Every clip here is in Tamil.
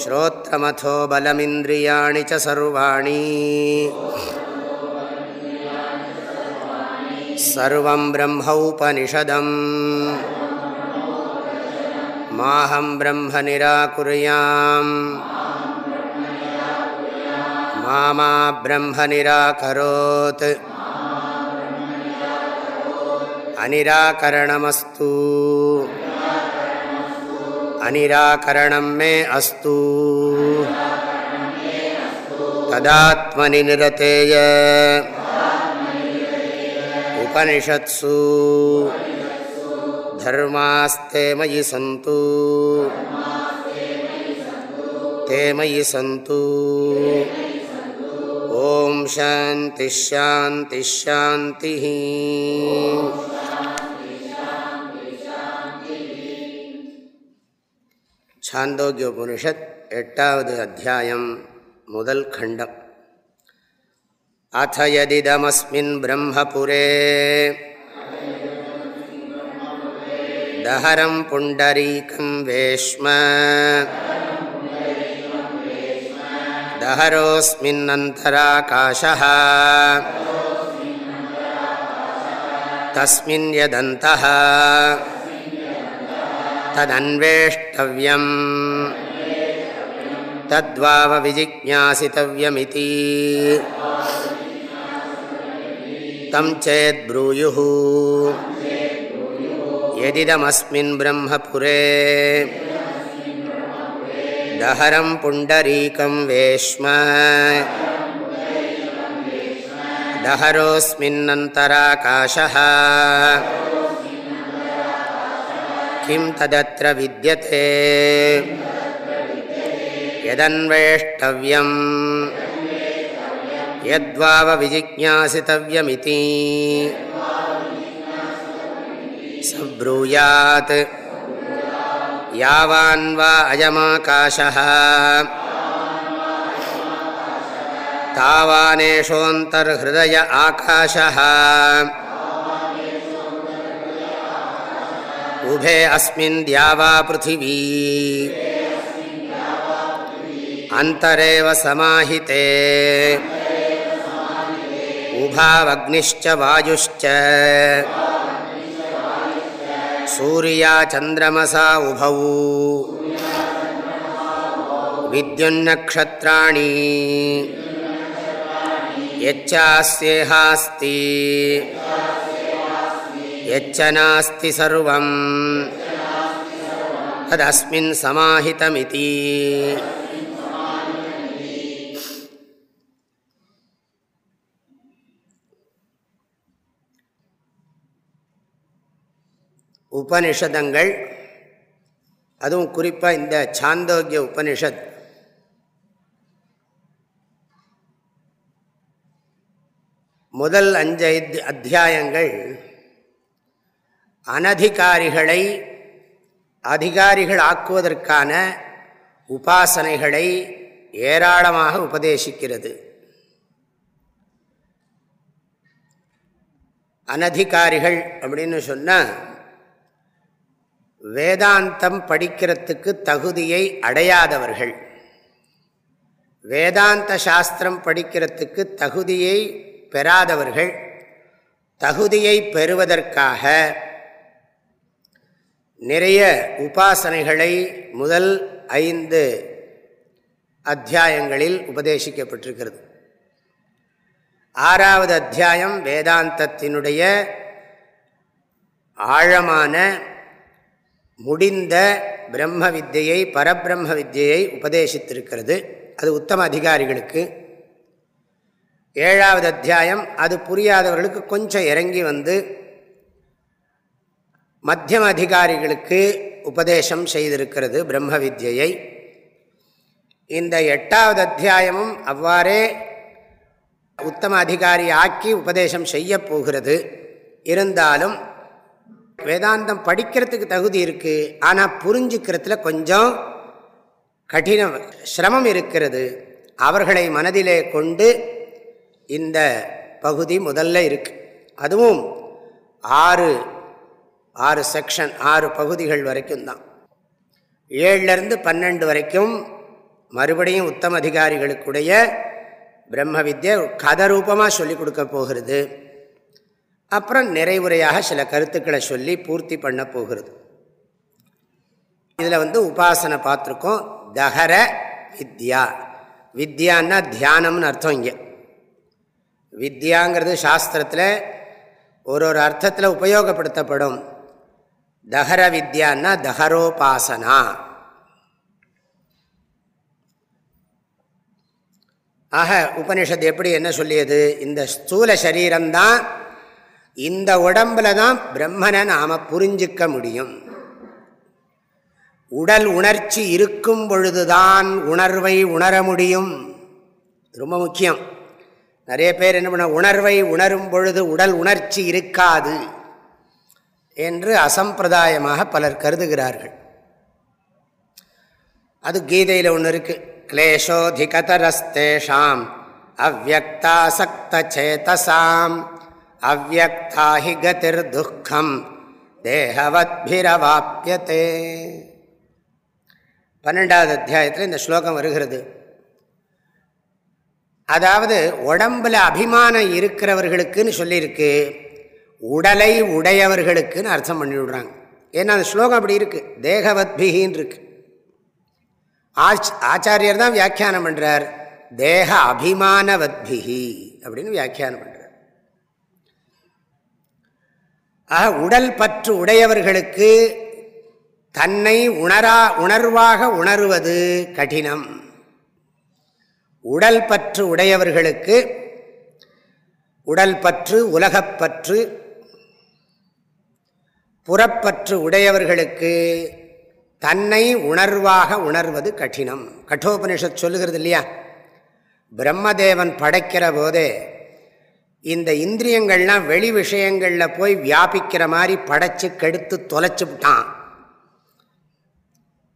श्रोत्रमथो बलमिन्द्रियाणि च सर्वाणि सर्वं ब्रह्मौपनिषदम् माहं ब्रह्म निराकुर्याम् मा मा ब्रह्म निराकरोत् अनिराकरणमस्तु अनिराकरणं मे अस्तु। तदात्मनि निरतेय उपनिषत्सु। धर्मास्ते मयि सन्तु। ते मयि सन्तु। ॐ शान्तिश्शान्तिश्शान्तिः சாந்தோக்கிய உபனிஷத் எட்டாவது அத்தியாயம் முதல் கண்டம். அத யதிதமஸ்மின் பிரம்மபுரே. தஹரம் புண்டரீகம் வேஷ்ம. தஹரோஸ்மின்னந்தராகாஷः तदन्वेष्टव्यम् तद्वावविजिज्ञासितव्यमिति तं चेद्ब्रूयुः यदिदमस्मिन् ब्रह्मपुरे दहरं पुण्डरीकं वेश्म दहरोऽस्मिन्नन्तराकाशः किं तदत्र विद्यते। यदन्वेष्टव्यम्। यद्वावविजिज्ञासितव्यमिति। स ब्रूयात् यावान्वा अयमाकाशः। तावानेषोऽन्तर्हृदय आकाशः। उभे अस्मिन् द्यावा पृथिवी। अन्तरेव समाहिते। उभावग्निश्च वायुश्च। सूर्याचन्द्रमसा उभौ। विद्युन्नक्षत्राणि। यच्चास्येहास्ति। यच्च नास्ति सर्वम् तदस्मिन् समाहितमिति உபனிஷதங்கள் அதுவும் குறிப்பாக இந்த சாந்தோக்கிய உபனிஷத் முதல் அஞ்சு அத்தியாயங்கள் அனதிகாரிகளை அதிகாரிகள் ஆக்குவதற்கான உபாசனைகளை ஏராளமாக உபதேசிக்கிறது. அனதிகாரிகள் அப்படின்னு சொன்னால் வேதாந்தம் படிக்கிறதுக்கு தகுதியை அடையாதவர்கள். வேதாந்த சாஸ்திரம் படிக்கிறதுக்கு தகுதியை பெறாதவர்கள். தகுதியை பெறுவதற்காக நிறைய உபாசனைகளை முதல் ஐந்து அத்தியாயங்களில் உபதேசிக்கப்பட்டிருக்கிறது. ஆறாவது அத்தியாயம் வேதாந்தத்தினுடைய ஆழமான முடிந்த பிரம்ம வித்தியை பரபிரம்ம வித்தியை உபதேசித்திருக்கிறது. அது உத்தம அதிகாரிகளுக்கு. ஏழாவது அத்தியாயம் அது புரியாதவர்களுக்கு கொஞ்சம் இறங்கி வந்து மத்தியம அதிகாரிகளுக்கு உபதேசம் செய்திருக்கிறது பிரம்ம வித்யை. இந்த எட்டாவது அத்தியாயமும் அவ்வாறே உத்தம அதிகாரி ஆக்கி உபதேசம் செய்ய போகிறது. இருந்தாலும் வேதாந்தம் படிக்கிறதுக்கு தகுதி இருக்குது ஆனால் புரிஞ்சுக்கிறதுல கொஞ்சம் கடினம் சிரமம் இருக்கிறது. அவர்களை மனதிலே கொண்டு இந்த பகுதி முதல்ல இருக்கு. அதுவும் ஆறு ஆறு செக்ஷன் ஆறு பகுதிகள் வரைக்கும் தான். ஏழுலேருந்து பன்னெண்டு வரைக்கும் மறுபடியும் உத்தம அதிகாரிகளுக்குடைய பிரம்ம வித்யை கதரூபமாக சொல்லிக் கொடுக்க போகிறது. அப்புறம் நிறைவுரையாக சில கருத்துக்களை சொல்லி பூர்த்தி பண்ண போகிறது. இதில் வந்து உபாசனை பார்த்துருக்கோம். தகர வித்யா. வித்யான்னா தியானம்னு அர்த்தம் இங்கே. வித்யாங்கிறது சாஸ்திரத்தில் ஒரு ஒரு அர்த்தத்தில் உபயோகப்படுத்தப்படும். தகர வித்யான்னா தகரோபாசனா ஆக உபனிஷத்து எப்படி என்ன சொல்லியது? இந்த ஸ்தூல சரீரம்தான் இந்த உடம்புல தான் பிரம்மனை நாம் புரிஞ்சிக்க முடியும். உடல் உணர்ச்சி இருக்கும் பொழுதுதான் உணர்வை உணர முடியும். ரொம்ப முக்கியம். நிறைய பேர் என்ன பண்ண உணர்வை உணரும் பொழுது உடல் உணர்ச்சி இருக்காது. என்று அசம்பிரதாயமாக பலர் கருதுகிறார்கள். அது கீதையில் ஒன்று இருக்கு. கிளேஷோதிகதரஸ்தேஷாம் அவ்வக்தாசக்த சேதசாம் அவ்வக்தாஹி கதிர் துக்கம் தேகவத்பிரவாப்பியதே பன்னெண்டாவது அத்தியாயத்தில் இந்த ஸ்லோகம் வருகிறது. அதாவது உடம்புல அபிமானம் இருக்கிறவர்களுக்குன்னு சொல்லியிருக்கு. உடலை உடையவர்களுக்குன்னு அர்த்தம் பண்ணி விடுறாங்க. ஏன்னா அந்த ஸ்லோகம் அப்படி இருக்குது தேகவத்பிகின்னு இருக்கு ஆச் ஆச்சாரியர் தான் வியாக்கியானம் பண்ணுறார் தேக அபிமானவத்பிகி அப்படின்னு வியாக்கியானம் பண்ணுறார் ஆக உடல் பற்று உடையவர்களுக்கு தன்னை உணரா உணர்வாக உணர்வது கடினம். உடல் பற்று உடையவர்களுக்கு உடல் பற்று உலகப்பற்று புறப்பற்று உடையவர்களுக்கு தன்னை உணர்வாக உணர்வது கடினம். கட்டோபனிஷத் சொல்லுகிறது இல்லையா? பிரம்மதேவன் படைக்கிற போதே இந்த இந்திரியங்கள்லாம் வெளி விஷயங்களில் போய் வியாபிக்கிற மாதிரி படைச்சு கெடுத்து தொலைச்சு விட்டான்.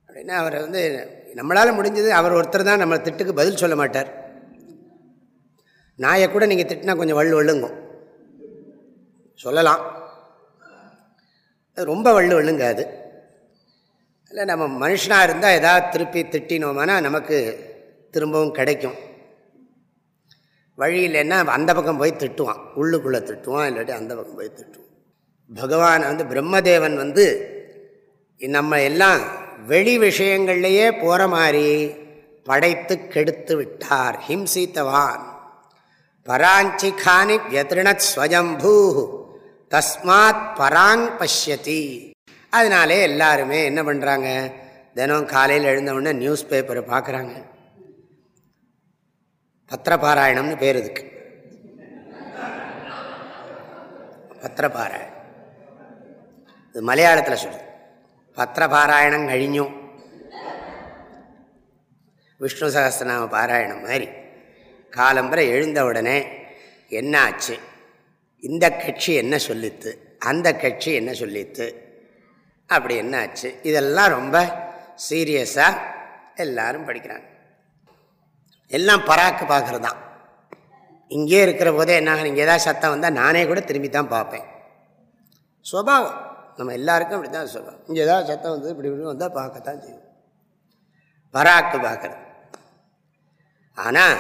அப்படின்னா அவரை வந்து நம்மளால் முடிஞ்சது அவர் ஒருத்தர் தான் நம்ம திட்டுக்கு பதில் சொல்ல மாட்டார். நாயை கூட நீங்கள் திட்டினா கொஞ்சம் வள்ளு வள்ளுங்கும். சொல்லலாம். ரொம்ப வள்ளு விழுங்காது இல்லை நம்ம மனுஷனாக இருந்தால் எதாவது திருப்பி திட்டினோம்னா நமக்கு திரும்பவும் கிடைக்கும். வழி இல்லைன்னா அந்த பக்கம் போய் திட்டுவான். உள்ளுக்குள்ளே திட்டுவான் இல்லாட்டி அந்த பக்கம் போய் திட்டுவான். பகவான் வந்து பிரம்மதேவன் வந்து நம்ம எல்லாம் வெளி விஷயங்கள்லையே போகிற மாதிரி படைத்து கெடுத்து விட்டார். ஹிம்சித்தவான். பராஞ்சிகானி வியதிருணத் ஸ்வயம்பூ தஸ்மாத் பராங் பஷ்யதி. அதனாலே எல்லாருமே என்ன பண்ணுறாங்க தினம் காலையில் எழுந்தவுடனே நியூஸ் பேப்பரை பார்க்குறாங்க பத்திரபாராயணம்னு பேர் இதுக்கு பத்திரபாராயணம். இது மலையாளத்தில் சொல்லுது. பத்திரபாராயணம் கழிஞ்சும் விஷ்ணு சகஸ்திரநாம பாராயணம் மாதிரி. காலம்பரை எழுந்த உடனே என்ன ஆச்சு இந்த கட்சி என்ன சொல்லித்து அந்த கட்சி என்ன சொல்லித்து? அப்படி என்ன ஆச்சு? இதெல்லாம் ரொம்ப சீரியஸாக எல்லாரும் படிக்கிறாங்க. எல்லாம் பராக்கு பார்க்குறது தான் இங்கே இருக்கிற போதே என்ன இங்கே ஏதாவது சத்தம் வந்தால் நானே கூட திரும்பி தான் பார்ப்பேன். சுபாவம். நம்ம எல்லாருக்கும் அப்படி தான் சுபாவம். இங்கே ஏதாவது சத்தம் வந்து இப்படி இப்படி வந்தால் பார்க்கத்தான் செய்யும். பராக்கு பார்க்குறது ஆனால்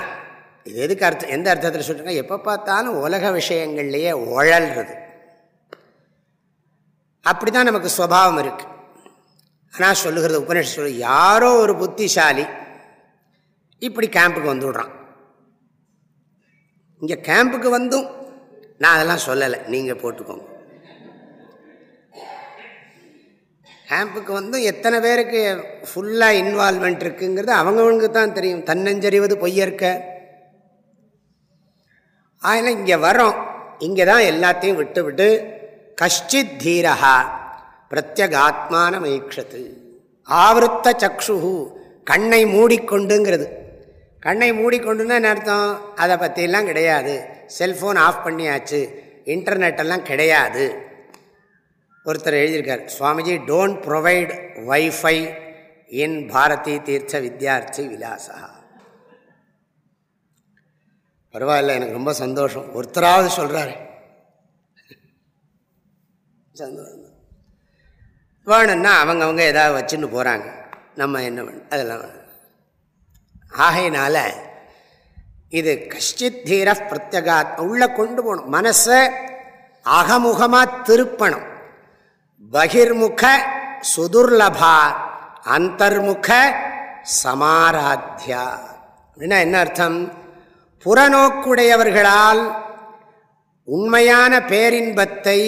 இது எதுக்கு அர்த்தம் எந்த அர்த்தத்தில் சொல்கிறாங்க எப்போ பார்த்தாலும் உலக விஷயங்கள்லேயே உழல்றது. அப்படி தான் நமக்கு சுவாவம் இருக்குது ஆனால் சொல்லுகிறது உபநிஷம் சொல்லு யாரோ ஒரு புத்திசாலி இப்படி கேம்புக்கு வந்து விடுறான் இங்கே கேம்புக்கு வந்தும் நான் அதெல்லாம் சொல்லலை நீங்கள் போட்டுக்கோங்க. கேம்புக்கு வந்தும் எத்தனை பேருக்கு ஃபுல்லாக இன்வால்மெண்ட் இருக்குங்கிறது அவங்கவுங்களுக்கு தான் தெரியும். தன்னஞ்சறிவது பொய்யற்க அதனால் இங்கே வரோம் இங்கே தான் எல்லாத்தையும் விட்டு விட்டு கஷ்டித் தீரகா பிரத்யகாத்மான மைக்ஷத்து ஆவருத்த சக்ஷு கண்ணை மூடிக்கொண்டுங்கிறது. கண்ணை மூடிக்கொண்டுன்னா என்ன அர்த்தம்? அதை பற்றிலாம் கிடையாது. செல்ஃபோன் ஆஃப் பண்ணியாச்சு. இன்டர்நெட்டெல்லாம் கிடையாது. ஒருத்தர் எழுதியிருக்கார் Swamiji don't provide wifi in Bharati Teertha Vidyarthi Vilasa பரவாயில்ல எனக்கு ரொம்ப சந்தோஷம். ஒருத்தராவது சொல்கிறாரு சந்தோஷம் வேணும்னா அவங்கவுங்க ஏதாவது வச்சுன்னு போகிறாங்க நம்ம என்ன பண்ண அதெல்லாம் ஆகையினால இது கஷ்டித் தீர பிரத்யகாத் உள்ளே கொண்டு போகணும். மனசை அகமுகமாக திருப்பணும். பகிர்முக சுதுர்லபா அந்தர்முக சமாராத்தியா அப்படின்னா என்ன அர்த்தம்? புறநோக்குடையவர்களால் உண்மையான பேரின்பத்தை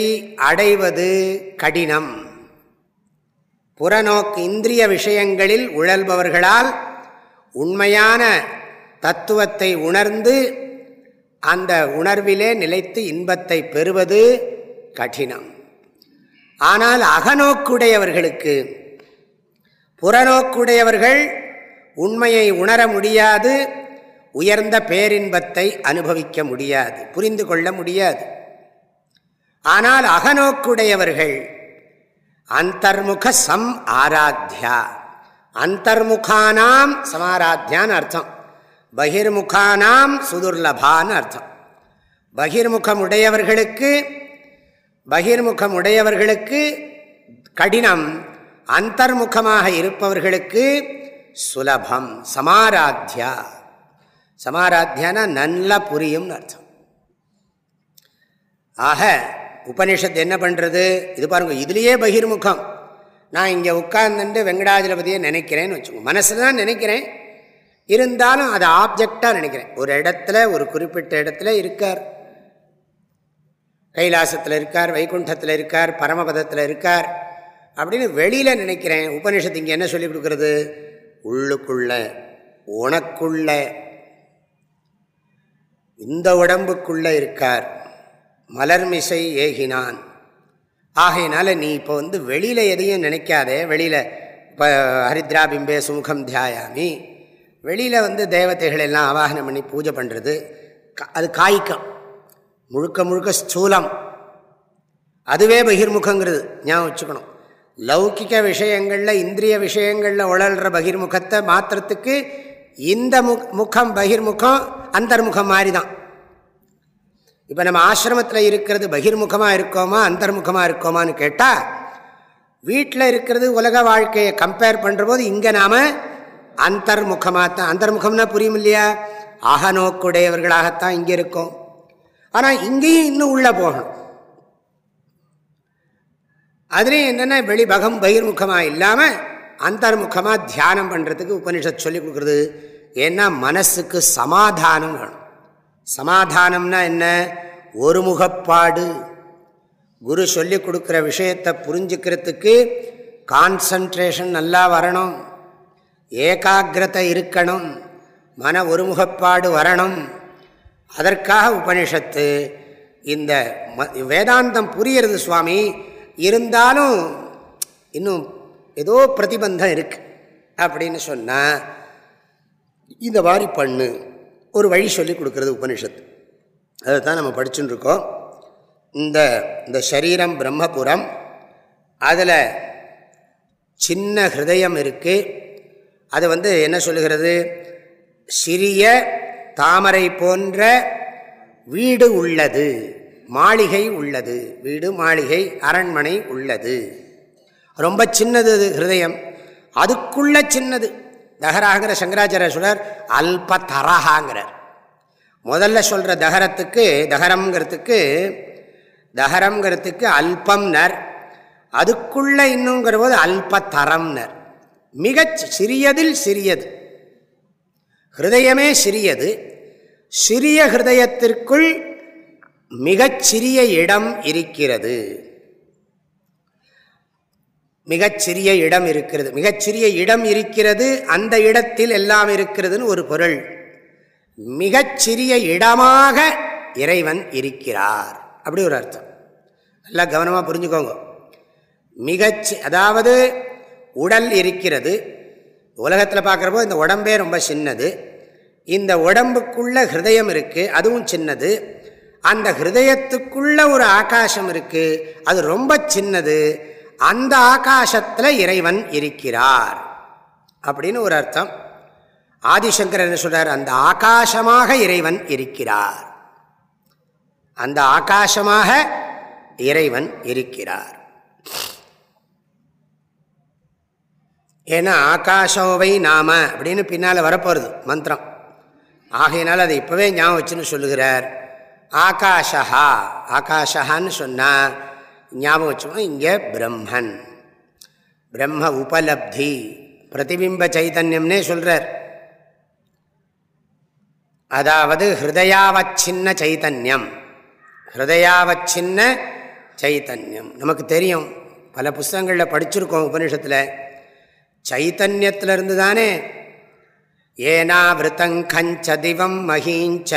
அடைவது கடினம். புறநோக்கு இந்திரிய விஷயங்களில் உழல்பவர்களால் உண்மையான தத்துவத்தை உணர்ந்து அந்த உணர்விலே நிலைத்து இன்பத்தை பெறுவது கடினம். ஆனால் அகநோக்குடையவர்களுக்கு புறநோக்குடையவர்கள் உண்மையை உணர முடியாது உயர்ந்த பேரின்பத்தை அனுபவிக்க முடியாது புரிந்து கொள்ள முடியாது. ஆனால் அகநோக்குடையவர்கள் அந்தர்முக சம் ஆராத்யா. அந்தர்முகானாம் சமாராத்தியான்னு அர்த்தம். பகிர்முகானாம் சுதுர்லபான்னு அர்த்தம். பகிர்முகம் உடையவர்களுக்கு பகிர்முகம் உடையவர்களுக்கு கடினம் அந்தர்முகமாக இருப்பவர்களுக்கு சுலபம் சமாராத்தியா சமாராத்தியானா நல்லா புரியும்னு அர்த்தம். ஆக உபனிஷத்து என்ன பண்ணுறது இது பாருங்கள் இதுலேயே பகிர்முகம். நான் இங்கே உட்கார்ந்துட்டு வெங்கடாஜலபதியை நினைக்கிறேன்னு வச்சுக்கோங்க மனசில் தான் நினைக்கிறேன். இருந்தாலும் அதை ஆப்ஜெக்டாக நினைக்கிறேன். ஒரு இடத்துல ஒரு குறிப்பிட்ட இடத்துல இருக்கார். கைலாசத்தில் இருக்கார் வைகுண்டத்தில் இருக்கார் பரமபதத்தில் இருக்கார். அப்படின்னு வெளியில் நினைக்கிறேன். உபனிஷத்து இங்கே என்ன சொல்லி கொடுக்குறது? உள்ளுக்குள்ள உனக்குள்ள இந்த உடம்புக்குள்ளே இருக்கார். மலர்மிசை ஏகினான். ஆகையினால நீ இப்போ வந்து வெளியில் எதையும் நினைக்காதே. வெளியில் இப்போ ஹரித்ரா பிம்பே சுமுகம் தியாயாமி. வெளியில் வந்து தேவதைகள் எல்லாம் ஆவாகனம் பண்ணி பூஜை பண்ணுறது அது காய்க்கம். முழுக்க முழுக்க ஸ்தூலம். அதுவே பகிர்முகங்கிறது. ஞாபகம் வச்சுக்கணும். லௌகிக்க விஷயங்களில் இந்திரிய விஷயங்களில் உழல்ற பகிர்முகத்தை மாத்திரத்துக்கு இந்த முகம் பகிர்முகம் அந்தர்முகம் மாதிரி தான் இப்போ நம்ம ஆசிரமத்தில் இருக்கிறது பகிர்முகமாக இருக்கோமா அந்தர்முகமாக இருக்கோமான்னு கேட்டால் வீட்டில் இருக்கிறது உலக வாழ்க்கையை கம்பேர் பண்ணுற போது இங்கே நாம் அந்தர்முகமாக தான் அந்தர்முகம்னா புரியும் இல்லையா அகநோக்குடையவர்களாகத்தான் இங்கே இருக்கோம். ஆனால் இங்கேயும் இன்னும் உள்ளே போகணும். அதுலேயும் என்னென்னா வெளி பகம் பகிர்முகமாக இல்லாமல் அந்தர்முகமாக தியானம் பண்ணுறதுக்கு உபனிஷத் சொல்லி கொடுக்குறது. ஏன்னா மனசுக்கு சமாதானம் வேணும். சமாதானம்னா என்ன? ஒரு முகப்பாடு. குரு சொல்லி கொடுக்குற விஷயத்தை புரிஞ்சுக்கிறதுக்கு கான்சன்ட்ரேஷன் நல்லா வரணும். ஏகாகிரதை இருக்கணும். மன ஒருமுகப்பாடு வரணும். அதற்காக உபனிஷத்து இந்த வேதாந்தம் புரியறது சுவாமி. இருந்தாலும் இன்னும் ஏதோ பிரதிபந்தம் இருக்குது அப்படின்னு சொன்னால் இந்த மாதிரி பண்ணு. ஒரு வழி சொல்லி கொடுக்கறது உபனிஷத்து. அதை தான் நம்ம படிச்சுட்டு இருக்கோம். இந்த இந்த சரீரம் பிரம்மபுரம். அதில் சின்ன ஹிருதயம் இருக்குது அது வந்து என்ன சொல்லுகிறது? சிறிய தாமரை போன்ற வீடு உள்ளது. மாளிகை உள்ளது. வீடு மாளிகை அரண்மனை உள்ளது. ரொம்ப சின்னது அது ஹிருதயம். அதுக்குள்ள சின்னது. தஹராங்கிற சங்கராச்சாரிய சொல்றார் அல்ப தரஹாங்கிறார். முதல்ல சொல்கிற தகரத்துக்கு தகரம்ங்கிறதுக்கு தகரம்ங்கிறதுக்கு அல்பம்னர். அதுக்குள்ள இன்னுங்கிற போது அல்ப தரம்னர். மிக சிறியதில் சிறியது. ஹிருதயமே சிறியது. சிறிய ஹிருதயத்திற்குள் மிகச்சிறிய இடம் இருக்கிறது. மிகச்சிறிய இடம் இருக்கிறது. மிகச்சிறிய இடம் இருக்கிறது அந்த இடத்தில் எல்லாம் இருக்கிறதுன்னு ஒரு பொருள். மிகச்சிறிய இடமாக இறைவன் இருக்கிறார். அப்படி ஒரு அர்த்தம். நல்லா கவனமாக புரிஞ்சுக்கோங்க. மிகச்சி அதாவது உடல் இருக்கிறது. உலகத்தில் பார்க்குறப்போ இந்த உடம்பே ரொம்ப சின்னது. இந்த உடம்புக்குள்ள ஹிருதயம் இருக்குது அதுவும் சின்னது. அந்த ஹிருதயத்துக்குள்ள ஒரு ஆகாசம் இருக்குது அது ரொம்ப சின்னது. அந்த ஆகாசத்தில் இறைவன் இருக்கிறார். அப்படின்னு ஒரு அர்த்தம். ஆதிசங்கர் என்ன சொல்றார்? அந்த ஆகாசமாக இறைவன் இருக்கிறார். அந்த ஆகாசமாக இறைவன் இருக்கிறார். ஏன்னா ஆகாஷோவை நாம அப்படின்னு பின்னால் வரப்போகிறது மந்திரம். ஆகையினால் அதை இப்போவே ஞாபகம் வச்சுன்னு சொல்லுகிறார். ஆகாஷா ஆகாஷான்னு சொன்னால் ஞாபகம் வச்சுக்கணும் இங்கே பிரம்மன். பிரம்ம உபலப்தி பிரதிபிம்ப சைதன்யம்னே சொல்கிறார் அதாவது ஹிருதயாவச்சின்ன சைத்தன்யம் ஹிருதயாவச்சின்ன சைத்தன்யம் நமக்கு தெரியும் பல புஸ்தகங்களில் படிச்சிருக்கோம் உபனிஷத்தில் சைத்தன்யத்திலிருந்து தானே. ஏனாவிருத்தங்கஞ்ச திவம் மகீஞ்ச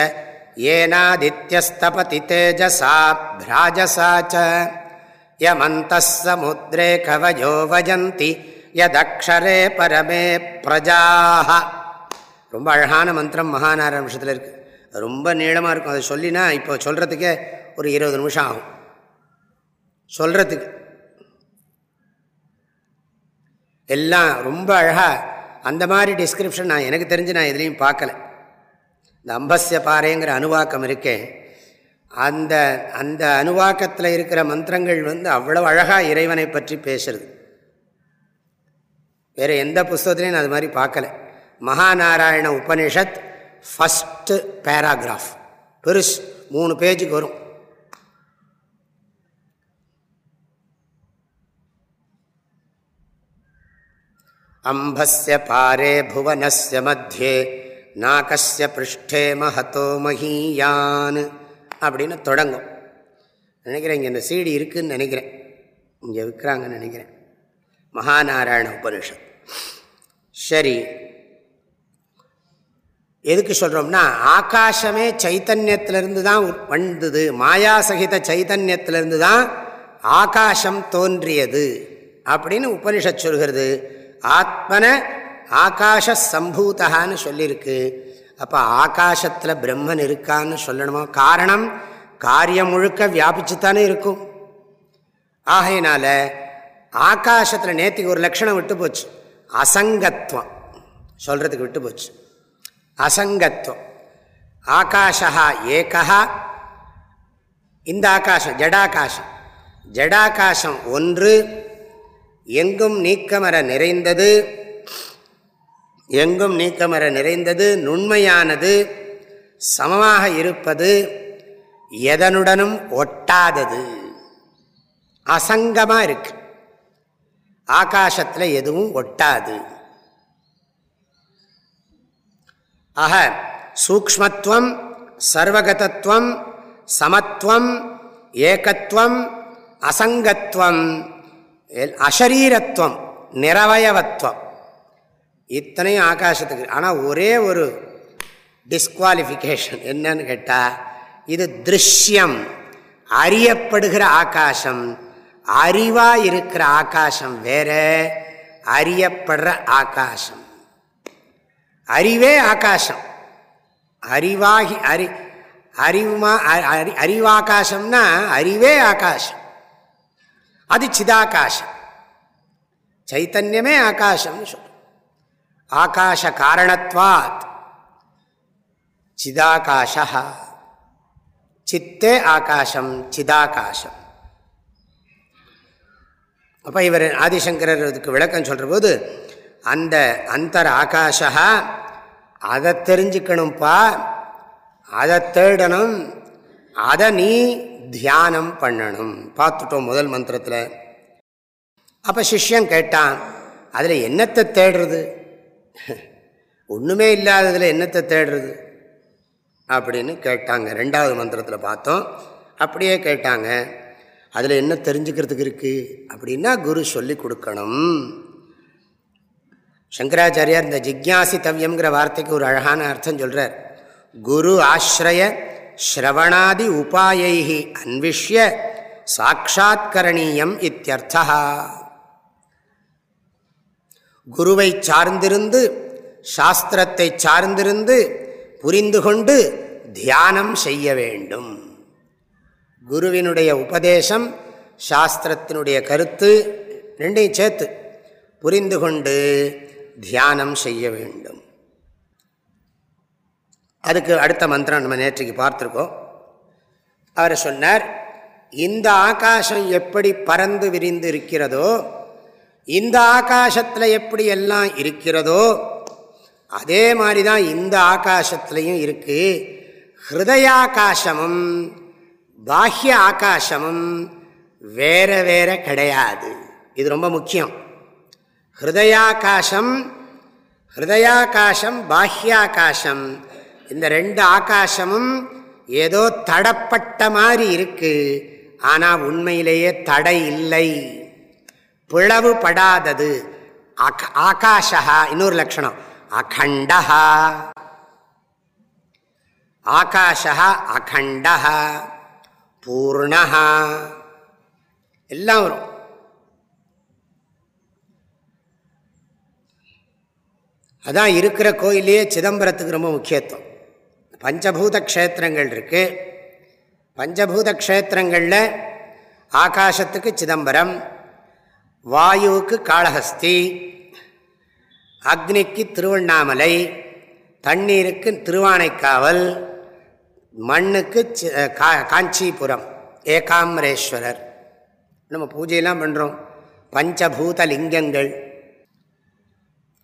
ஏனாதித்யஸ்தபதி தேஜசா பிராஜசா ச யமந்தமுத்ரே கவயோ வஜந்தி யதக்ஷரே பரமே பிரஜாக ரொம்ப அழகான மந்திரம் மகாநாராயண நிமிஷத்தில் இருக்குது ரொம்ப நீளமாக இருக்கும். அதை சொல்லினா இப்போ சொல்கிறதுக்கே ஒரு இருபது நிமிஷம் ஆகும். சொல்கிறதுக்கு எல்லாம் ரொம்ப அழகாக அந்த மாதிரி டிஸ்கிரிப்ஷன் நான் எனக்கு தெரிஞ்சு நான் எதுலேயும் பார்க்கல. இந்த அம்பஸ்ய பாறைங்கிற அணுவாக்கம் இருக்கேன் அந்த அந்த அணுவாக்கத்தில் இருக்கிற மந்திரங்கள் வந்து அவ்வளோ அழகாக இறைவனை பற்றி பேசுறது. வேறு எந்த புஸ்தகத்துலையும் நான் அது மாதிரி பார்க்கல. மகாநாராயண உபனிஷத் ஃபஸ்ட்டு பேராகிராஃப் பெருஸ் மூணு பேஜுக்கு வரும். அம்பஸ்ய பாரே புவனஸ்ய மத்தியே நாகஸ்ய பிருஷ்டே மகதோ மகீயான் அப்படின்னு தொடங்கும். நினைக்கிறேன் இங்கே இந்த சீடி இருக்குதுன்னு நினைக்கிறேன். இங்கே விற்கிறாங்கன்னு நினைக்கிறேன். மகாநாராயண உபனிஷத் சரி. எதுக்கு சொல்கிறோம்னா ஆகாசமே சைத்தன்யத்திலிருந்து தான் வந்தது. மாயாசகித சைத்தன்யத்திலிருந்து தான் ஆகாசம் தோன்றியது. அப்படின்னு உபனிஷத் சொல்கிறது. ஆத்மன ஆகாஷ சம்பூதகான்னு சொல்லியிருக்கு. அப்போ ஆகாசத்தில் பிரம்மன் இருக்கான்னு சொல்லணுமா? காரணம் காரியம் முழுக்க வியாபிச்சுத்தானே இருக்கும். ஆகையினால ஆகாசத்தில் நேற்றுக்கு ஒரு லட்சணம் விட்டு போச்சு. அசங்கத்துவம் சொல்கிறதுக்கு விட்டு போச்சு. அசங்கத்துவம் ஆகாஷா ஏகா இந்த ஆகாசம் ஜடாகாசம் ஜடாகாசம் ஒன்று எங்கும் நீக்கமர நிறைந்தது. எங்கும் நீக்கமர நிறைந்தது நுண்மையானது சமமாக இருப்பது எதனுடனும் ஒட்டாதது. அசங்கமாக இருக்கு. ஆகாசத்தில் எதுவும் ஒட்டாது. ஆக சூக்மத்துவம் சர்வகதத்துவம் சமத்துவம் ஏகத்துவம் அசங்கத்துவம் அஷரீரத்துவம் நிறவயவத்துவம் இத்தனையும் ஆகாசத்துக்கு. ஆனால் ஒரே ஒரு டிஸ்குவாலிஃபிகேஷன் என்னன்னு கேட்டால் இது திருஷ்யம். அறியப்படுகிற ஆகாசம் அறிவாக இருக்கிற ஆகாசம் வேற அறியப்படுற ஆகாசம். அறிவே ஆகாசம். அறிவாகி அறி அறிவுமா அறிவாகாசம்னா அறிவே ஆகாசம். அது சிதாகாசம். சைத்தன்யமே ஆகாசம்னு சொல்லும் ஆகாஷ காரணத்வாத் சிதாகாஷா சித்தே ஆகாஷம் சிதாகாசம் அப்போ இவர் ஆதிசங்கரர் இதுக்கு விளக்கம் சொல்கிற போது அந்த அந்தர் ஆகாஷா அதை தெரிஞ்சுக்கணும்ப்பா அதை தேடணும் அதை நீ தியானம் பண்ணணும். பார்த்துட்டோம் முதல் மந்திரத்தில். அப்போ சிஷ்யம் கேட்டான் அதில் என்னத்தை தேடுறது? ஒன்றுமே இல்லாததில் என்னத்தை தேடுறது? அப்படின்னு கேட்டாங்க. ரெண்டாவது மந்திரத்தில் பார்த்தோம். அப்படியே கேட்டாங்க. அதில் என்ன தெரிஞ்சுக்கிறதுக்கு இருக்குது அப்படின்னா குரு சொல்லி கொடுக்கணும். சங்கராச்சாரியார் இந்த ஜிக்யாசி தவ்யங்கிற வார்த்தைக்கு ஒரு அழகான அர்த்தம் சொல்கிறார் குரு ஆசிரய ஸ்ரவணாதி உபாயை அன்விஷ்ய சாட்சாத்கரணீயம் இத்தியர்த்தா குருவை சார்ந்திருந்து சாஸ்திரத்தை சார்ந்திருந்து புரிந்து கொண்டு தியானம் செய்ய வேண்டும். குருவினுடைய உபதேசம் சாஸ்திரத்தினுடைய கருத்து ரெண்டையும் சேர்த்து புரிந்து கொண்டு தியானம் செய்ய வேண்டும். அதுக்கு அடுத்த மந்திரம் நம்ம நேற்றுக்கு பார்த்துருக்கோம். அவர் சொன்னார் இந்த ஆகாசம் எப்படி பறந்து விரிந்து இருக்கிறதோ இந்த ஆகாசத்தில் எப்படி எல்லாம் இருக்கிறதோ அதே மாதிரி தான் இந்த ஆகாசத்துலேயும் இருக்குது ஹிருதயாகாசமும் பாஹ்ய ஆகாசமும் வேற வேற கிடையாது. இது ரொம்ப முக்கியம். ஹிருதயாகாசம் ஹிருதயாகாசம் பாஹ்யாகாசம் இந்த ரெண்டு ஆகாசமும் ஏதோ தடப்பட்ட மாதிரி இருக்குது ஆனால் உண்மையிலேயே தடை இல்லை. பிளவுபடாதது. ஆகாஷா இன்னொரு லட்சணம். அகண்டா ஆகாஷா அகண்டா பூர்ணா எல்லாம் வரும். அதான் இருக்கிற கோயிலே சிதம்பரத்துக்கு ரொம்ப முக்கியத்துவம். பஞ்சபூத க்ஷேத்திரங்கள் இருக்குது பஞ்சபூத க்ஷேத்திரங்களில் ஆகாசத்துக்கு சிதம்பரம் வாயுவுக்கு காளஹஸ்தி அக்னிக்கு திருவண்ணாமலை தண்ணீருக்கு திருவானைக்காவல் மண்ணுக்கு காஞ்சிபுரம் ஏகாம்பரேஸ்வரர். நம்ம பூஜையெல்லாம் பண்ணுறோம் பஞ்சபூத லிங்கங்கள்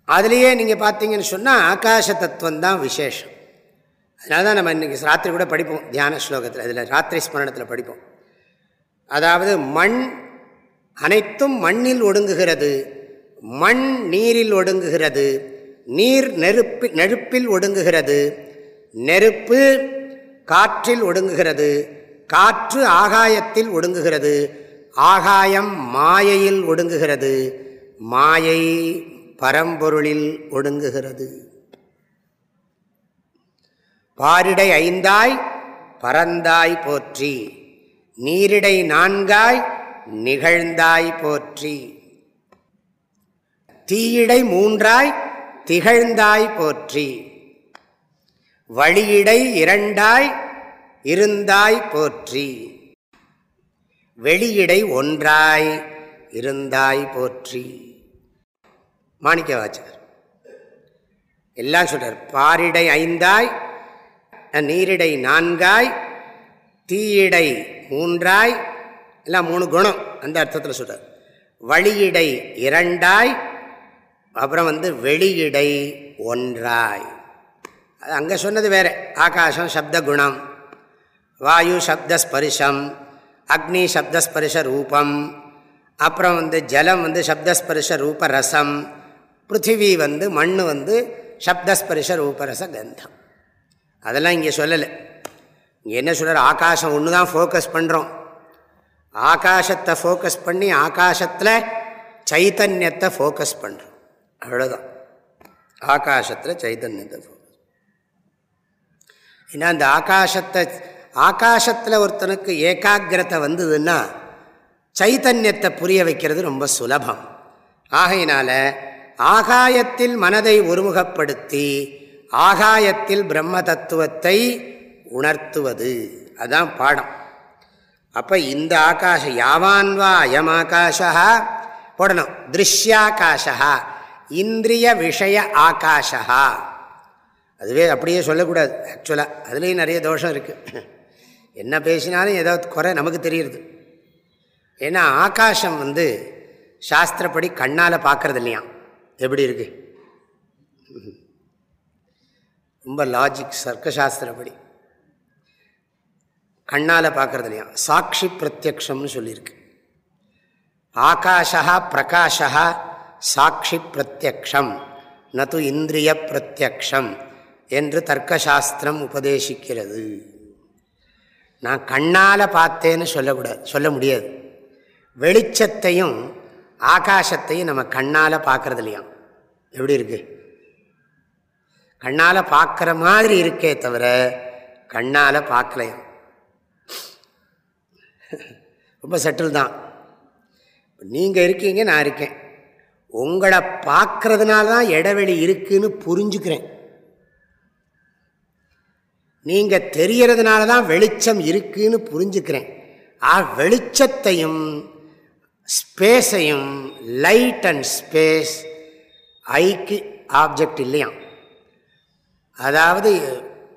அதுலேயே நீங்கள் பார்த்தீங்கன்னு சொன்னால் ஆகாச தத்துவம் தான் விசேஷம். அதனால தான் நம்ம இன்றைக்கி ராத்திரி கூட படிப்போம். தியான ஸ்லோகத்தில் இதில் ராத்திரி ஸ்மரணத்தில் படிப்போம். அதாவது மண் அனைத்தும் மண்ணில் ஒடுங்குகிறது. மண் நீரில் ஒடுங்குகிறது. நீர் நெருப்பு நெருப்பில் ஒடுங்குகிறது. நெருப்பு காற்றில் ஒடுங்குகிறது. காற்று ஆகாயத்தில் ஒடுங்குகிறது. ஆகாயம் மாயையில் ஒடுங்குகிறது. மாயை பரம்பொருளில் ஒடுங்குகிறது. பாரிடை ஐந்தாய் பரந்தாய் போற்றி. நீரிடை நான்காய் நிகழ்ந்தாய் போற்றி. தீயிடை மூன்றாய் திகழ்ந்தாய் போற்றி. வழியிடை இரண்டாய் இருந்தாய் போற்றி. வெளியிடை ஒன்றாய் இருந்தாய் போற்றி. மாணிக்க வாச்சர் எல்லாம் சொல்றார் பாரிடை ஐந்தாய் நீரிடை நான்காய் தீயிடை மூன்றாய் எல்லாம் மூணு குணம் அந்த அர்த்தத்தில் சொல்கிறார் வழியிடை இரண்டாய் அப்புறம் வந்து வெளியிடை ஒன்றாய். அது அங்கே சொன்னது வேறு. ஆகாசம் சப்த குணம் வாயு சப்தஸ்பரிசம் அக்னி சப்தஸ்பரிச ரூபம் அப்புறம் வந்து ஜலம் வந்து சப்தஸ்பரிச ரூப ரசம் பிருத்திவி வந்து மண் வந்து சப்தஸ்பரிச ரூபரச கந்தம். அதெல்லாம் இங்கே சொல்லலை. இங்கே என்ன சொல்கிறார் ஆகாசம் ஒன்று தான் ஃபோக்கஸ் பண்ணுறோம் ஆகாசத்தை ஃபோக்கஸ் பண்ணி ஆகாசத்தில் சைத்தன்யத்தை ஃபோக்கஸ் பண்ணுறோம் அவ்வளோதான் ஆகாசத்தில் சைத்தன்யத்தை ஃபோக்கஸ் ஏன்னா அந்த ஆகாசத்தை ஆகாசத்தில் ஒருத்தனுக்கு ஏகாகிரத்தை வந்ததுன்னா சைத்தன்யத்தை புரிய வைக்கிறது ரொம்ப சுலபம். ஆகையினால் ஆகாயத்தில் மனதை ஒருமுகப்படுத்தி ஆகாயத்தில் பிரம்ம தத்துவத்தை உணர்த்துவது. அதுதான் பாடம். அப்போ இந்த ஆகாஷம் யாவான்வா அயம் ஆகாஷா போடணும். திருஷ்யாகாஷா இந்திரிய விஷய ஆகாஷா அதுவே அப்படியே சொல்லக்கூடாது. ஆக்சுவலாக அதுலேயும் நிறைய தோஷம் இருக்குது என்ன பேசினாலும் ஏதாவது குறை நமக்கு தெரியுது ஏன்னா ஆகாஷம் வந்து சாஸ்திரப்படி கண்ணால் பார்க்கறது இல்லையா எப்படி இருக்கு? ரொம்ப லாஜிக் சர்க்கசாஸ்திரப்படி. கண்ணால் பார்க்கறது இல்லையா? சாட்சி பிரத்யக்ஷம்னு சொல்லியிருக்கு. ஆகாஷா பிரகாஷா சாட்சி பிரத்யக்ஷம். நது இந்திரிய பிரத்யக்ஷம் என்று தர்க்கசாஸ்திரம் உபதேசிக்கிறது. நான் கண்ணால் பார்த்தேன்னு சொல்லக்கூடாது சொல்ல முடியாது. வெளிச்சத்தையும் ஆகாசத்தையும் நம்ம கண்ணால் பார்க்கறது இல்லையா? எப்படி இருக்கு? கண்ணால் பார்க்குற மாதிரி இருக்கே தவிர கண்ணால் பார்க்கலையாம் ரொம்ப செட்டில் தான். நீங்கள் இருக்கீங்க நான் இருக்கேன். உங்களை பார்க்கறதுனால தான் இடைவெளி இருக்குதுன்னு புரிஞ்சுக்கிறேன். நீங்கள் தெரியறதுனால தான் வெளிச்சம் இருக்குதுன்னு புரிஞ்சுக்கிறேன். ஆ வெளிச்சத்தையும் ஸ்பேஸையும் லைட் அண்ட் ஸ்பேஸ் ஐக்கு ஆப்ஜெக்ட் இல்லையாம் அதாவது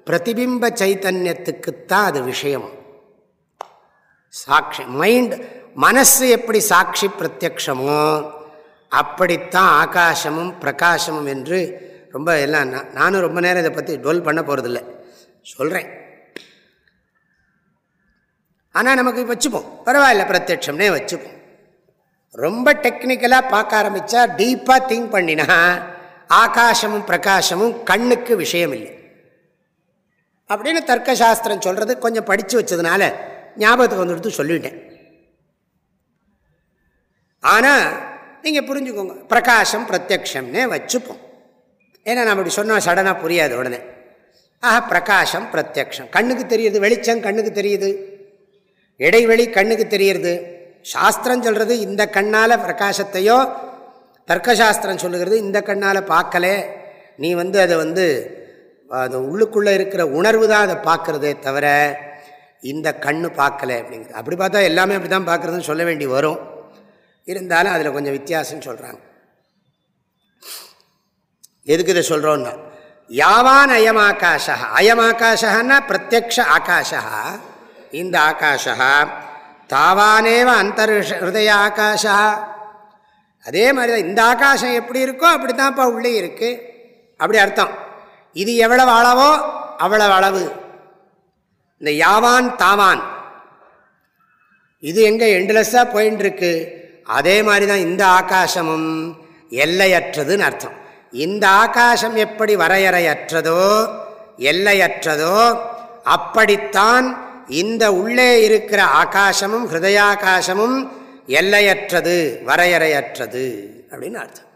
பிரதிபிம்ப சைத்தன்யத்துக்குத்தான் அது விஷயம். சாட்சி மைண்ட் மனசு எப்படி சாட்சி பிரத்யக்ஷமோ அப்படித்தான் ஆகாசமும் பிரகாசமும் என்று ரொம்ப எல்லாம் நானும் ரொம்ப நேரம் இதை பற்றி டொல் பண்ண போகிறதில்ல சொல்கிறேன் ஆனால் நமக்கு வச்சுப்போம். பரவாயில்ல பிரத்யட்சம்னே வச்சுப்போம். ரொம்ப டெக்னிக்கலாக பார்க்க ஆரம்பித்தா டீப்பாக திங்க் பண்ணினா ஆகாசமும் பிரகாசமும் கண்ணுக்கு விஷயம் இல்லை அப்படின்னு தர்க்கசாஸ்திரம் சொல்கிறது கொஞ்சம் படித்து வச்சதுனால ஞாபகத்துக்கு வந்துடுத்து சொல்லிவிட்டேன் ஆனால் நீங்கள் புரிஞ்சுக்கோங்க. பிரகாசம் பிரத்யக்ஷம்னே வச்சுப்போம். ஏன்னா நம்ம இப்படி சொன்னால் சடனாக புரியாது உடனே. ஆஹா பிரகாஷம் பிரத்யக்ஷம். கண்ணுக்கு தெரியுது வெளிச்சம் கண்ணுக்கு தெரியுது. இடைவெளி கண்ணுக்கு தெரியுது. சாஸ்திரம் சொல்கிறது இந்த கண்ணால் பிரகாசத்தையோ தர்க்கசாஸ்திரம் சொல்லுகிறது இந்த கண்ணால் பார்க்கல. நீ வந்து அதை வந்து அது உள்ளுக்குள்ளே இருக்கிற உணர்வு தான் அதை பார்க்குறதே தவிர இந்த கண்ணு பார்க்கலை அப்படிங்கிறது அப்படி பார்த்தா எல்லாமே அப்படி தான் பார்க்குறதுன்னு சொல்ல வேண்டி வரும். இருந்தாலும் அதில் கொஞ்சம் வித்தியாசம்னு சொல்கிறாங்க எதுக்கு இதை சொல்கிறோன்னா யாவான் அயம் ஆகாஷா அயம் ஆகாஷன்னா பிரத்யக்ஷ ஆகாஷா இந்த ஆகாஷா தாவானேவ அந்தர் ஹிருதய ஆகாஷா அதே மாதிரி தான் இந்த ஆகாசம் எப்படி இருக்கோ அப்படி தான்ப்பா உள்ளே இருக்குது அப்படி அர்த்தம். இது எவ்வளவு அளவோ அவ்வளவு அளவு. இந்த யாவான் தாவான். இது எங்கே எண்ட்லெஸ்ஸாக போயின்னு இருக்கு அதே மாதிரி தான் இந்த ஆகாசமும் எல்லையற்றதுன்னு அர்த்தம். இந்த ஆகாசம் எப்படி வரையறையற்றதோ எல்லையற்றதோ அப்படித்தான் இந்த உள்ளே இருக்கிற ஆகாசமும் ஹிருதயாகாசமும் எல்லையற்றது வரையறையற்றது அப்படின்னு அர்த்தம்.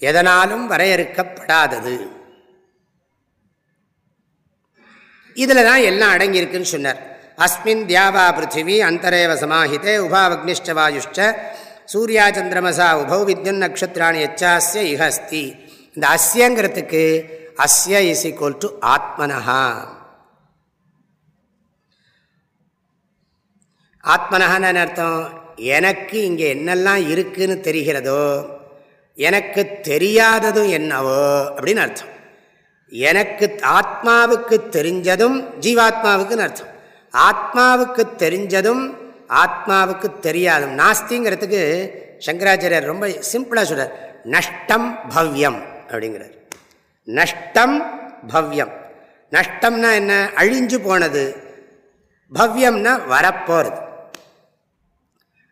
எதனாலும் வரையறுக்கப்படாதது. இதில் தான் எல்லாம் அடங்கியிருக்குன்னு சொன்னார். அஸ்மின் தியாவா பிருத்திவி அந்தரேவ சமாஹிதே உபாவக்னிஷ்ட வாயுஷ்ட சூர்யா சந்திரமசா உபௌ வித்யுன் நக்ஷத்திராணி எச்சாஸ்ய இஹஸ்தி. இந்த அஸ்யங்கிறதுக்கு அஸ்ய இஸ் ஈக்குவல் டு ஆத்மனஹா. ஆத்மனஹான்னு அர்த்தம்? எனக்கு இங்கே என்னெல்லாம் இருக்குன்னு தெரிகிறதோ எனக்கு தெரியாததும் என்னவோ அப்படின்னு அர்த்தம். எனக்கு ஆத்மாவுக்கு தெரிஞ்சதும் ஜீவாத்மாவுக்குன்னு அர்த்தம். ஆத்மாவுக்கு தெரிஞ்சதும் ஆத்மாவுக்கு தெரியாதும். நாஸ்திங்கிறதுக்கு சங்கராச்சாரியர் ரொம்ப சிம்பிளாக சொல்கிறார் நஷ்டம் பவ்யம் அப்படிங்கிறார். நஷ்டம் பவ்யம். நஷ்டம்னா என்ன? அழிஞ்சு போனது. பவ்யம்னா வரப்போகிறது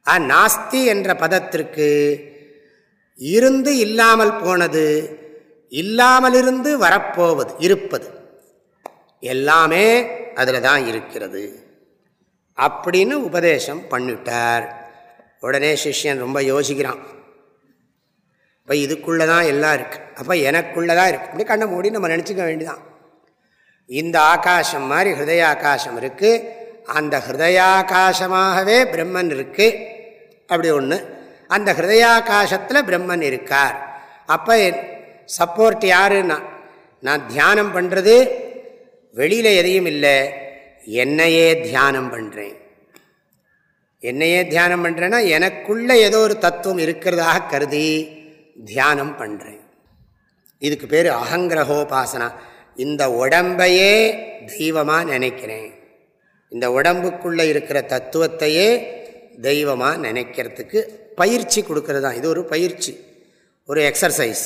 ஆ நாஸ்தி என்ற பதத்திற்கு இருந்து இல்லாமல் போனது இல்லாமலிருந்து வரப்போவது இருப்பது. எல்லாமே அதில் தான் இருக்கிறது. அப்படின்னு உபதேசம் பண்ணிவிட்டார் உடனே சிஷ்யன் ரொம்ப யோசிக்கிறான். இப்போ இதுக்குள்ளே தான் எல்லாம் இருக்குது அப்போ எனக்குள்ளே தான் இருக்குது அப்படி கண்ணை மூடி நம்ம நினச்சிக்க வேண்டிதான் இந்த ஆகாசம் மாதிரி ஹிருதய ஆகாசம் இருக்குது அந்த ஹிருதயாகாசமாகவே பிரம்மன் இருக்குது அப்படி ஒன்று அந்த ஹிருதயாகாசத்தில் பிரம்மன் இருக்கார். அப்போ சப்போர்ட் யாருன்னா? நான் தியானம் பண்ணுறது வெளியில் எதையும் இல்லை. என்னையே தியானம் பண்ணுறேன் என்னையே தியானம் பண்ணுறேன்னா எனக்குள்ளே ஏதோ ஒரு தத்துவம் இருக்கிறதாக கருதி தியானம் பண்ணுறேன் இதுக்கு பேர் அகங்கிரகோபாசனா. இந்த உடம்பையே தெய்வமாக நினைக்கிறேன். இந்த உடம்புக்குள்ளே இருக்கிற தத்துவத்தையே தெய்வமாக நினைக்கிறதுக்கு பயிற்சி கொடுக்கறது தான் இது ஒரு பயிற்சி. ஒரு எக்ஸசைஸ்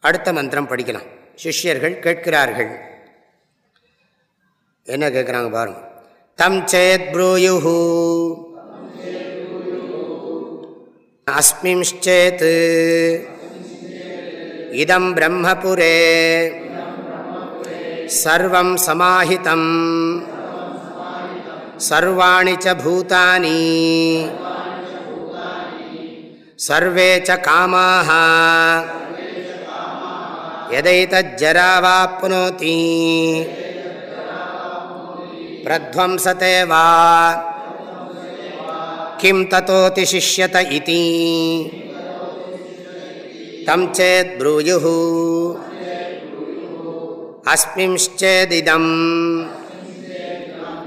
அடுத்த மந்திரம் படிக்கலாம். சிஷ்யர்கள் கேட்கிறார்கள். என்ன கேட்குறாங்க பாருங்க. தம் சேத் ப்ரூயு அஸ்மிம்ச்சேத் இதம் பிரம்மபுரே. சர்வம் சமாஹிதம். சர்வாணி ச பூதானி. சர்வே ச காமாக यदैतज्जरावाप्नोति प्रध्वंसते वा किं ततोऽतिशिष्यत इति तं चेद्ब्रूयुः अस्मिंश्चेदिदं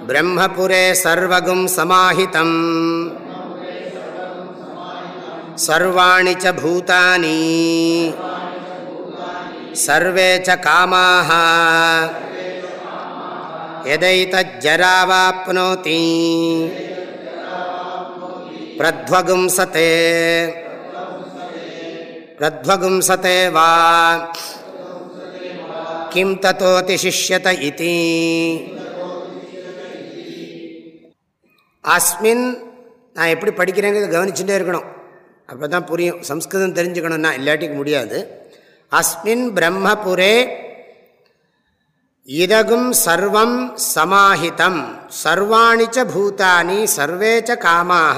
ब्रह्मपुरे सर्वगुं समाहितं सर्वाणि च भूतानि सर्वे च कामाः यदैतज्जरावाप्नोति प्रध्वगुंसते प्रध्वगुंसते वा किं ततोतिशिष्यत इति அஸ்மின் நான் எப்படி படிக்கிறேங்கிறத கவனிச்சுட்டே இருக்கணும் அப்போ தான் புரியும் சம்ஸ்கிருதம் தெரிஞ்சுக்கணும்னா இல்லாட்டிக்கு முடியாது அஸ்மின் பிரம்மபுரே இதகும் சர்வம் சமாஹிதம். சர்வாணிச்ச பூதானி சர்வேச்ச காமாக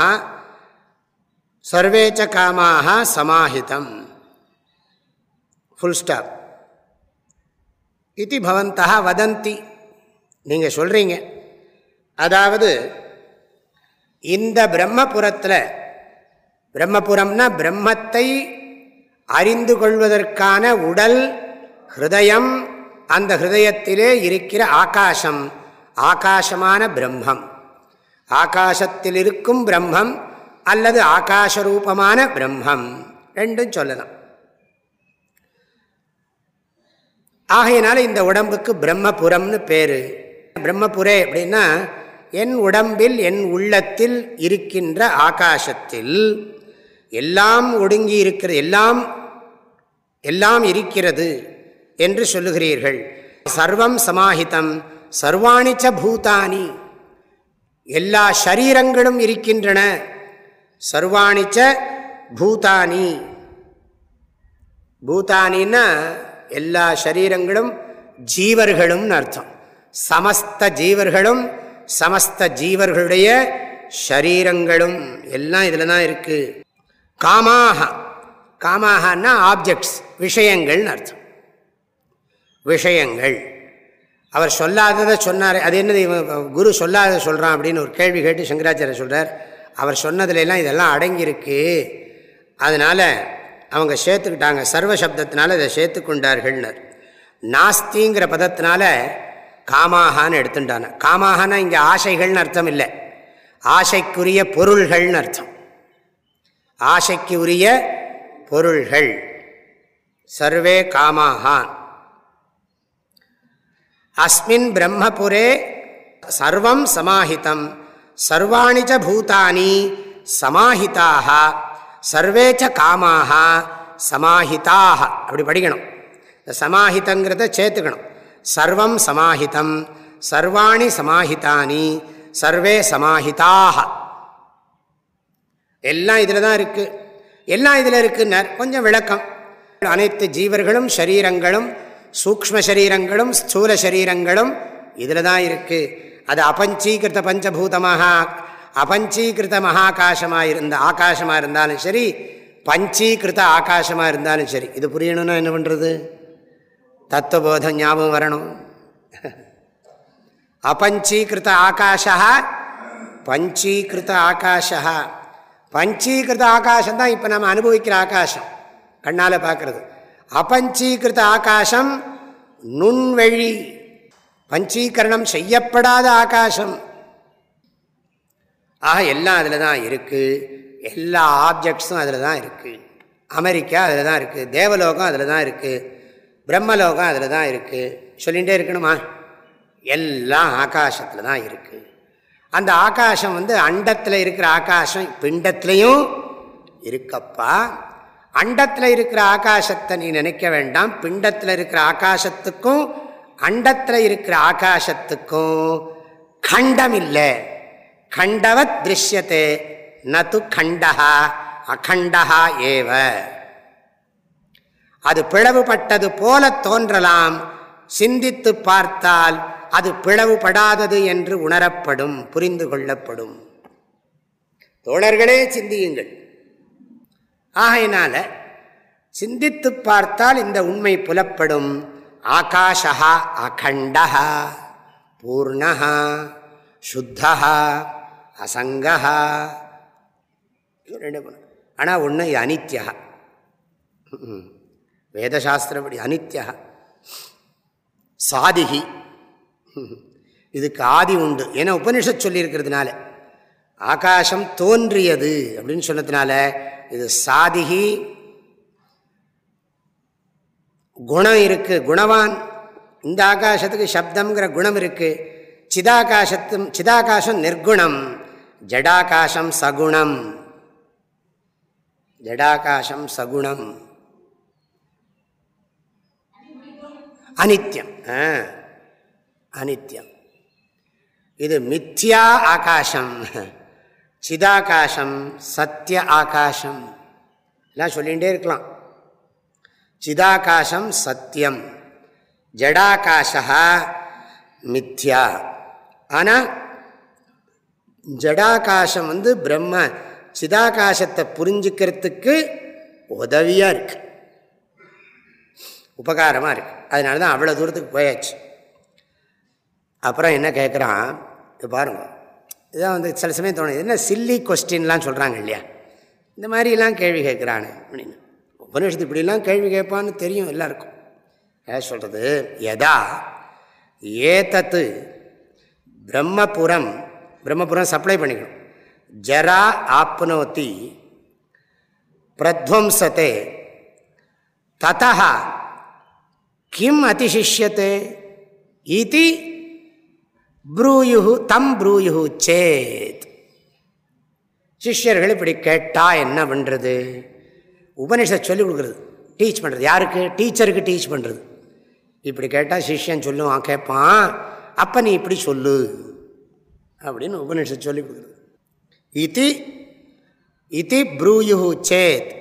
சர்வேச்ச காமாக சமாஹிதம். ஃபுல் ஸ்டாப் இது பவந்தா வதந்தி. நீங்கள் சொல்கிறீங்க அதாவது இந்த பிரம்மபுரத்தில் பிரம்மபுரம்னா பிரம்மத்தை அறிந்து கொள்வதற்கான உடல் ஹிருதயம் அந்த ஹிருதயத்திலே இருக்கிற ஆகாசம் ஆகாசமான பிரம்மம். ஆகாசத்தில் இருக்கும் பிரம்மம் அல்லது ஆகாசரூபமான பிரம்மம் ரெண்டும் சொல்லலாம் ஆகையினால இந்த உடம்புக்கு பிரம்மபுரம்னு பேர். பிரம்மபுரே அப்படின்னா என் உடம்பில் என் உள்ளத்தில் இருக்கின்ற ஆகாசத்தில் எல்லாம் ஒடுங்கி இருக்கிறது எல்லாம் எல்லாம் இருக்கிறது என்று சொல்லுகிறீர்கள். சர்வம் சமாஹிதம் சர்வாணிச்ச பூதானி. எல்லா ஷரீரங்களும் இருக்கின்றன. சர்வாணிச்ச பூதானி. பூதானின்னா எல்லா ஷரீரங்களும் ஜீவர்களும் அர்த்தம். சமஸ்த ஜீவர்களும் சமஸ்த ஜீவர்களுடைய ஷரீரங்களும் எல்லாம் இதில் தான் இருக்குது காமாக. காமாகன்னா ஆப்ஜெக்ட்ஸ் விஷயங்கள்னு அர்த்தம். விஷயங்கள். அவர் சொல்லாததை சொன்னார். அது என்னது குரு சொல்லாத சொல்கிறான் அப்படின்னு ஒரு கேள்வி கேட்டு சங்கராச்சாரிய சொல்கிறார் அவர் சொன்னதுலாம் இதெல்லாம் அடங்கியிருக்கு. அதனால் அவங்க சேர்த்துக்கிட்டாங்க. சர்வ சப்தத்தினால இதை சேர்த்துக்கொண்டார்கள்னர். நாஸ்திங்கிற பதத்தினால காமாகான்னு எடுத்துட்டான காமாகனா இங்கே ஆசைகள்னு அர்த்தம் இல்லை. ஆசைக்குரிய பொருள்கள்னு அர்த்தம். ஆசைக்கு உரிய பொருள்கள். சர்வே காமாகா அஸ்மின் பிரம்மபுரே சர்வம் சமாஹிதம். சர்வாணிச்ச பூதானி சமாஹிதாக சர்வேச்ச காமாக சமாஹிதாக அப்படி படிக்கணும். இந்த சமாஹிதங்கிறத சேர்த்துக்கணும். சர்வம் சமாஹிதம். சர்வாணி சமாஹிதானி. சர்வே சமாஹிதாக எல்லாம் இதில் தான் இருக்குது எல்லாம் இதில் இருக்குன்னார். கொஞ்சம் விளக்கம். அனைத்து ஜீவர்களும் சரீரங்களும் சூக்ம சரீரங்களும் ஸ்தூல சரீரங்களும் இதில் தான் இருக்குது அது அபஞ்சீகிருத்த பஞ்சபூதமாக அபஞ்சீகிருத்த மகாகாசமாக இருந்த ஆகாசமாக இருந்தாலும் சரி பஞ்சீகிருத்த ஆகாசமாக இருந்தாலும் சரி. இது புரியணும்னா என்ன பண்ணுறது தத்துவபோதம் ஞாபகம் வரணும். அபஞ்சீகிருத்த ஆகாஷா பஞ்சீகிருத்த ஆகாஷா பஞ்சீகிருத ஆகாசம் தான் இப்போ நம்ம அனுபவிக்கிற ஆகாசம். கண்ணால் பார்க்குறது அபஞ்சீகிருத ஆகாசம் நுண்வழி பஞ்சீகரணம் செய்யப்படாத ஆகாசம். ஆக எல்லாம் அதில் தான் இருக்குது எல்லா ஆப்ஜெக்ட்ஸும் அதில் தான் இருக்குது அமெரிக்கா அதில் தான் இருக்குது தேவலோகம் அதில் தான் இருக்குது பிரம்மலோகம் அதில் தான் இருக்குது சொல்லிகிட்டே இருக்கணுமா? எல்லாம் ஆகாசத்தில் தான் இருக்குது அந்த ஆகாசம் வந்து அண்டத்தில் இருக்கிற ஆகாசம் பிண்டத்துலேயும் இருக்கப்பா. அண்டத்தில் இருக்கிற ஆகாசத்தை நீ நினைக்க வேண்டாம். பிண்டத்தில் இருக்கிற ஆகாசத்துக்கும் அண்டத்தில் இருக்கிற ஆகாசத்துக்கும் கண்டம் இல்லை கண்டவத் திருஷ்யத்தே நது கண்டஹா அகண்டஹா ஏவ. அது பிளவுபட்டது போல தோன்றலாம். சிந்தித்து பார்த்தால் அது பிளவுபடாதது என்று உணரப்படும் புரிந்து கொள்ளப்படும். தோழர்களே சிந்தியுங்கள். ஆகையினால சிந்தித்து பார்த்தால் இந்த உண்மை புலப்படும். ஆகாஷா அகண்டா பூர்ணா சுத்தா அசங்கா ரெண்டு பண்ண ஆனால் ஒன்று இது அனித்யா வேதசாஸ்திரப்படி அனித்யா சாதிகி இதுக்கு ஆதி உண்டு. ஏன்னா உபனிஷத் சொல்லியிருக்கிறதுனால. ஆகாசம் தோன்றியது அப்படின்னு சொன்னதுனால இது சாதிகி குணம் இருக்குது குணவான் இந்த ஆகாசத்துக்கு சப்தம்ங்கிற குணம் இருக்குது சிதாகாசத்தும் சிதாகாசம் நிர்குணம். ஜடாகாசம் சகுணம். ஜடாகாசம் சகுணம். அனித்யம். அனித்யம். இது மித்யா ஆகாசம் சிதாகாசம் சத்திய ஆகாசம் எல்லாம் சொல்லிகிட்டே இருக்கலாம். சிதாகாசம் சத்தியம் ஜடாகாஷா மித்யா. ஆனால் ஜடாகாசம் வந்து பிரம்ம சிதாகாசத்தை புரிஞ்சுக்கிறதுக்கு உதவியாக இருக்கு. உபகாரமாக இருக்குது அதனால தான் அவ்வளோ தூரத்துக்கு போயாச்சு. அப்புறம் என்ன கேட்குறான் இது பாருங்க. இதான் வந்து சில சமயம் தோணுது. என்ன சில்லி கொஸ்டின்லாம் சொல்கிறாங்க இல்லையா? இந்த மாதிரிலாம் கேள்வி கேட்குறானு அப்படின்னு. உபநிஷத்து இப்படிலாம் கேள்வி கேட்பான்னு தெரியும் எல்லாருக்கும். என்ன சொல்கிறது எதா? ஏதத்து. பிரம்மபுரம். பிரம்மபுரம் சப்ளை பண்ணிக்கணும். ஜரா ஆப்னோத்தி பிரத்வம்சத்தே. ததா கிம் அதிசிஷ்யத்தை. இது ப்ரூயு தம் ப்ரூயு சேத். சிஷ்யர்கள் இப்படி கேட்டால் என்ன பண்ணுறது உபனிஷத் சொல்லிக் கொடுக்குறது. டீச் பண்ணுறது யாருக்கு? டீச்சருக்கு டீச் பண்ணுறது இப்படி கேட்டால் சிஷ்யன் சொல்லுவான் கேட்பான் அப்போ நீ இப்படி சொல்லு. அப்படின்னு உபனிஷத் சொல்லிக் கொடுக்குறது. இது இது ப்ரூயு சேத்.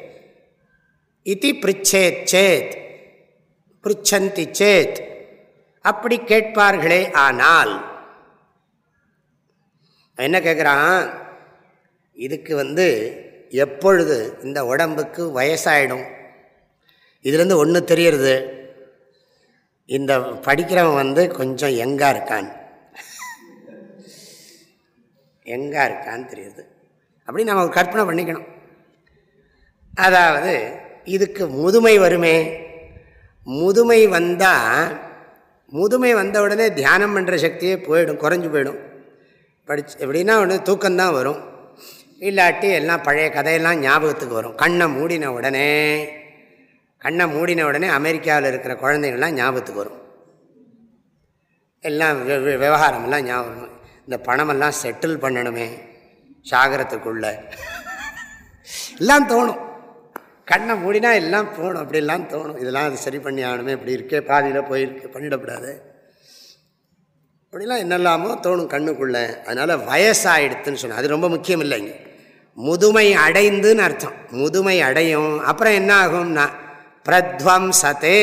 இது பிரிச்சேத் சேத். பிரிச்சந்தி சேத். அப்படி கேட்பார்களே ஆனால் என்ன கேட்குறான் இதுக்கு வந்து எப்பொழுது இந்த உடம்புக்கு வயசாயிடும்? இதுலேருந்து ஒன்று தெரியறது. இந்த படிக்கிறவன் வந்து கொஞ்சம் எங்காக இருக்கான். எங்காக இருக்கான்னு தெரியுது. அப்படி நம்ம கற்பனை பண்ணிக்கணும். அதாவது இதுக்கு முதுமை வருமே? முதுமை வந்தால் முதுமை வந்த உடனே தியானம் பண்ணுற சக்தியே போயிடும் குறைஞ்சி போயிடும். படிச்சு எப்படின்னா ஒன்று தூக்கம்தான் வரும். இல்லாட்டி எல்லாம் பழைய கதையெல்லாம் ஞாபகத்துக்கு வரும். கண்ணை மூடின உடனே கண்ணை மூடின உடனே அமெரிக்காவில் இருக்கிற குழந்தைங்கள்லாம் ஞாபகத்துக்கு வரும். எல்லாம் விவகாரமெல்லாம் ஞாபகம் இந்த பணமெல்லாம் செட்டில் பண்ணணுமே சாகரத்துக்குள்ள. எல்லாம் தோணும். கண்ணை மூடினா எல்லாம் போகணும் அப்படிலாம் தோணும். இதெல்லாம் அது சரி பண்ணி ஆகணுமே இப்படி இருக்கே பாதியில் போயிருக்கு பண்ணிடக்கூடாது. அப்படிலாம் என்னெல்லாமோ தோணும் கண்ணுக்குள்ளே. அதனால் வயசாகிடுதுன்னு சொன்னேன். அது ரொம்ப முக்கியம் இல்லைங்க முதுமை அடைந்துன்னு அர்த்தம். முதுமை அடையும். அப்புறம் என்ன ஆகும்னா பிரத்வம்சத்தே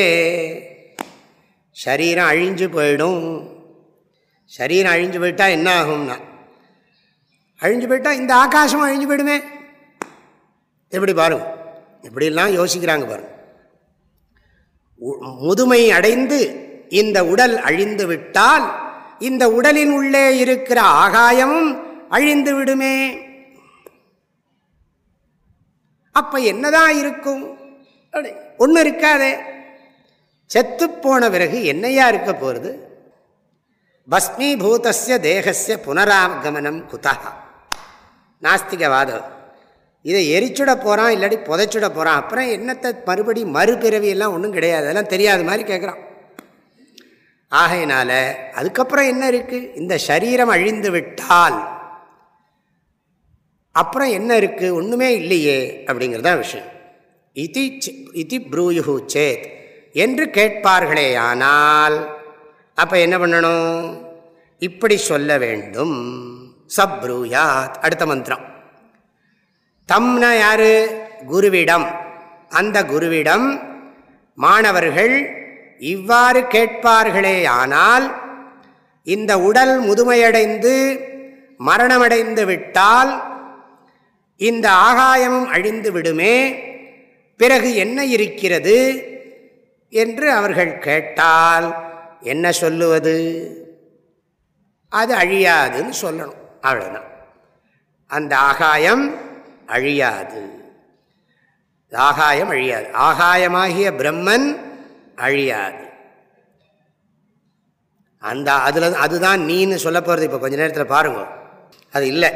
சரீரம் அழிஞ்சு போயிடும். சரீரம் அழிஞ்சு போயிட்டால் என்ன ஆகும்னா அழிஞ்சு போயிட்டால் இந்த ஆகாசம் அழிஞ்சு போயிடுமே. எப்படி பாருங்க. இப்படிலாம் யோசிக்கிறாங்க பாருங்க. முதுமை அடைந்து இந்த உடல் அழிந்து விட்டால் இந்த உடலின் உள்ளே இருக்கிற ஆகாயமும் அழிந்து விடுமே. அப்ப என்னதான் இருக்கும்? ஒன்றும் இருக்காதே. செத்து போன பிறகு என்னையா இருக்க போகிறது பஸ்மீபூதஸ்ய தேகசிய புனராகமனம் குதா நாஸ்திகவாதம் இதை எரிச்சுட போகிறான் இல்லாட்டி புதைச்சுட போகிறான் அப்புறம் என்னத்தை மறுபடி மறுபிறவி எல்லாம் ஒன்றும் கிடையாது. அதெல்லாம் தெரியாத மாதிரி கேட்குறான் ஆகையினால அதுக்கப்புறம் என்ன இருக்குது இந்த சரீரம் அழிந்து விட்டால் அப்புறம் என்ன இருக்குது ஒன்றுமே இல்லையே அப்படிங்கிறதான் விஷயம். இதி இதி ப்ரூயுஹு சேத். என்று கேட்பார்களே ஆனால் அப்போ என்ன பண்ணணும்? இப்படி சொல்ல வேண்டும். சப்ரூயாத் அடுத்த மந்திரம். தம்னா யாரு? குருவிடம். அந்த குருவிடம் மாணவர்கள் இவ்வாறு கேட்பார்களே ஆனால் இந்த உடல் முதுமையடைந்து மரணமடைந்து விட்டால் இந்த ஆகாயமும் அழிந்து விடுமே பிறகு என்ன இருக்கிறது? என்று அவர்கள் கேட்டால் என்ன சொல்லுவது? அது அழியாதுன்னு சொல்லணும் அவ்வளோதான் அந்த ஆகாயம் அழியாது. ஆகாயம் அழியாது. ஆகாயமாகிய பிரம்மன் அழியாது. அந்த அதில் அதுதான் நீன்னு சொல்ல போகிறது இப்போ கொஞ்ச நேரத்தில் பாருங்க. அது இல்லை.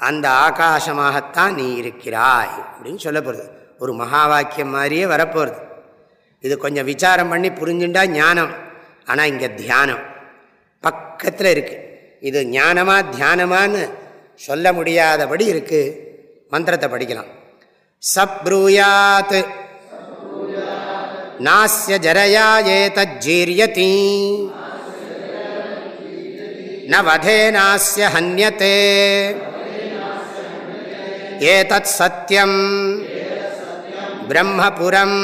அந்த ஆகாசமாகத்தான் நீ இருக்கிறாய் அப்படின்னு சொல்ல போகிறது ஒரு மகா வாக்கியம் மாதிரியே வரப்போகிறது இது கொஞ்சம் விசாரம் பண்ணி புரிஞ்சுட்டா ஞானம். ஆனால் இங்கே தியானம். பக்கத்தில் இருக்குது இது ஞானமாக தியானமானு சொல்ல முடியாதபடி இருக்குது மந்திரத்தை படிக்கலாம். சப்ரூயாத் நாஸ்ய ஜரயா ஏதஜீரியதி ந வதே நாஸ்ய ஹன்யத்தே ஏதத் சத்யம் பிரம்மபுரம்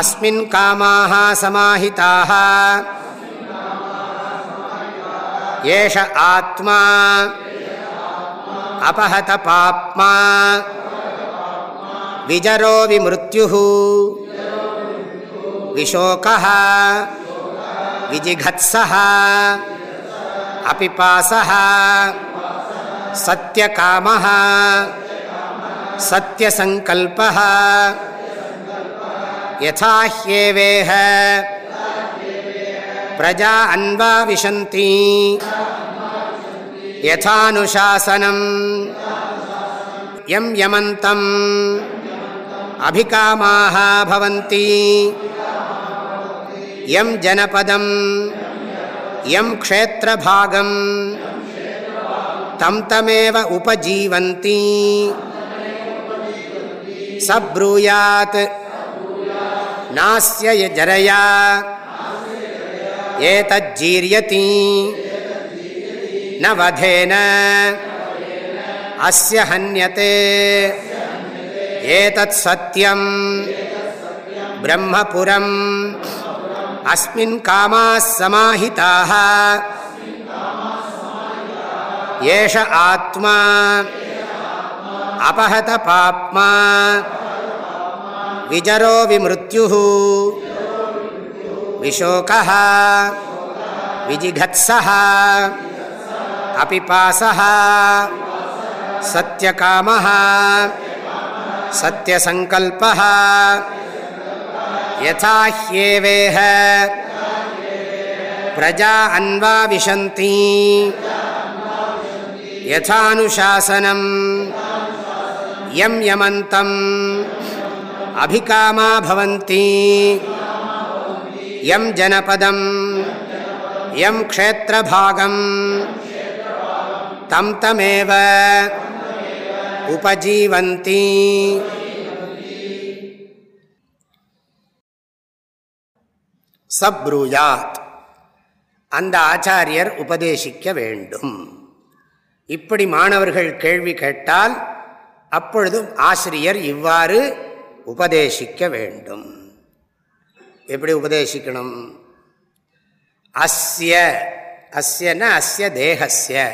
அஸ்மின் காமாக சமாஹிதாக ஏஷ ஆத்மா அபஹத பாப்மா விஜரோ विशोकः विजिघत्सः अपिपासः सत्यकामः सत्यसङ्कल्पः यथा ह्येवेह प्रजा अन्वाविशन्ति यथानुशासनम् यं यमन्तम् अभिकामाः भवन्ति। பவந்தி எம் ஜனபதம் எம் க்ஷேத்திரபாகம் தம் தமேவ உபஜீவந்தி சப்ரூயாத் நாஸ்ய ஜரயா ஏதஜ்ஜீரியதி ந வதேன அஸ்ய ஹன்யதே ஏதத் சத்யம் பிரம்மபுரம் अस्मिन् कामाः समाहिताः। एष आत्मा अपहत पाप्मा विजरो विमृत्युः। विशोकः विजिघत्सः अपिपासः सत्यकामः सत्यसङ्कल्पः यथा ह्येवेह। प्रजा अन्वा विशन्ति। यथानुशासनं यं यमन्तम्। अभिकामा भवन्ति। यं जनपदं यं क्षेत्रभागं तं तमेव। उपजीवन्ति। சப்ரூயாத். அந்த ஆச்சாரியர் உபதேசிக்க வேண்டும். இப்படி மாணவர்கள் கேள்வி கேட்டால் அப்பொழுதும் ஆசிரியர் இவ்வாறு உபதேசிக்க வேண்டும். எப்படி உபதேசிக்கணும்? அஸ்ய அஸ்யன அஸ்ய தேகஸ்ய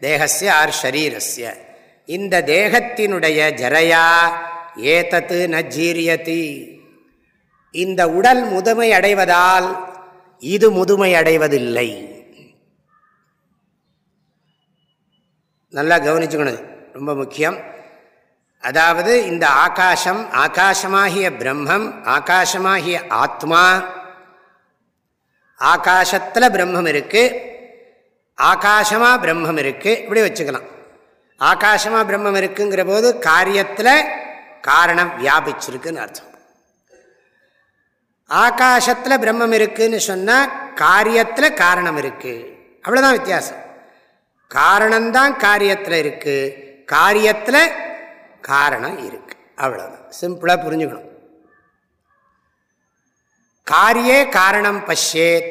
தேகஸ்ய ஆர் ஷரீரஸ்ய. இந்த தேகத்தினுடைய ஜரையா ஏதத்து நஜீரியதி இந்த உடல் முதுமை அடைவதால் இது முதுமை அடைவதில்லை. நல்லா கவனிச்சுக்கணும் ரொம்ப முக்கியம். அதாவது இந்த ஆகாசம் ஆகாசமாகிய பிரம்மம் ஆகாசமாகிய ஆத்மா ஆகாசத்தில் பிரம்மம் இருக்குது ஆகாசமாக பிரம்மம் இருக்குது இப்படி வச்சுக்கலாம். ஆகாசமாக பிரம்மம் இருக்குங்கிற போது காரியத்தில் காரணம் வியாபிச்சிருக்குன்னு அர்த்தம். ஆகாசத்தில் பிரம்மம் இருக்குதுன்னு சொன்னால் காரியத்தில் காரணம் இருக்குது அவ்வளோதான் வித்தியாசம். காரணம்தான் காரியத்தில் இருக்குது காரியத்தில் காரணம் இருக்குது அவ்வளோதான் சிம்பிளாக புரிஞ்சுக்கணும். காரியே காரணம் பஷ்யேத்.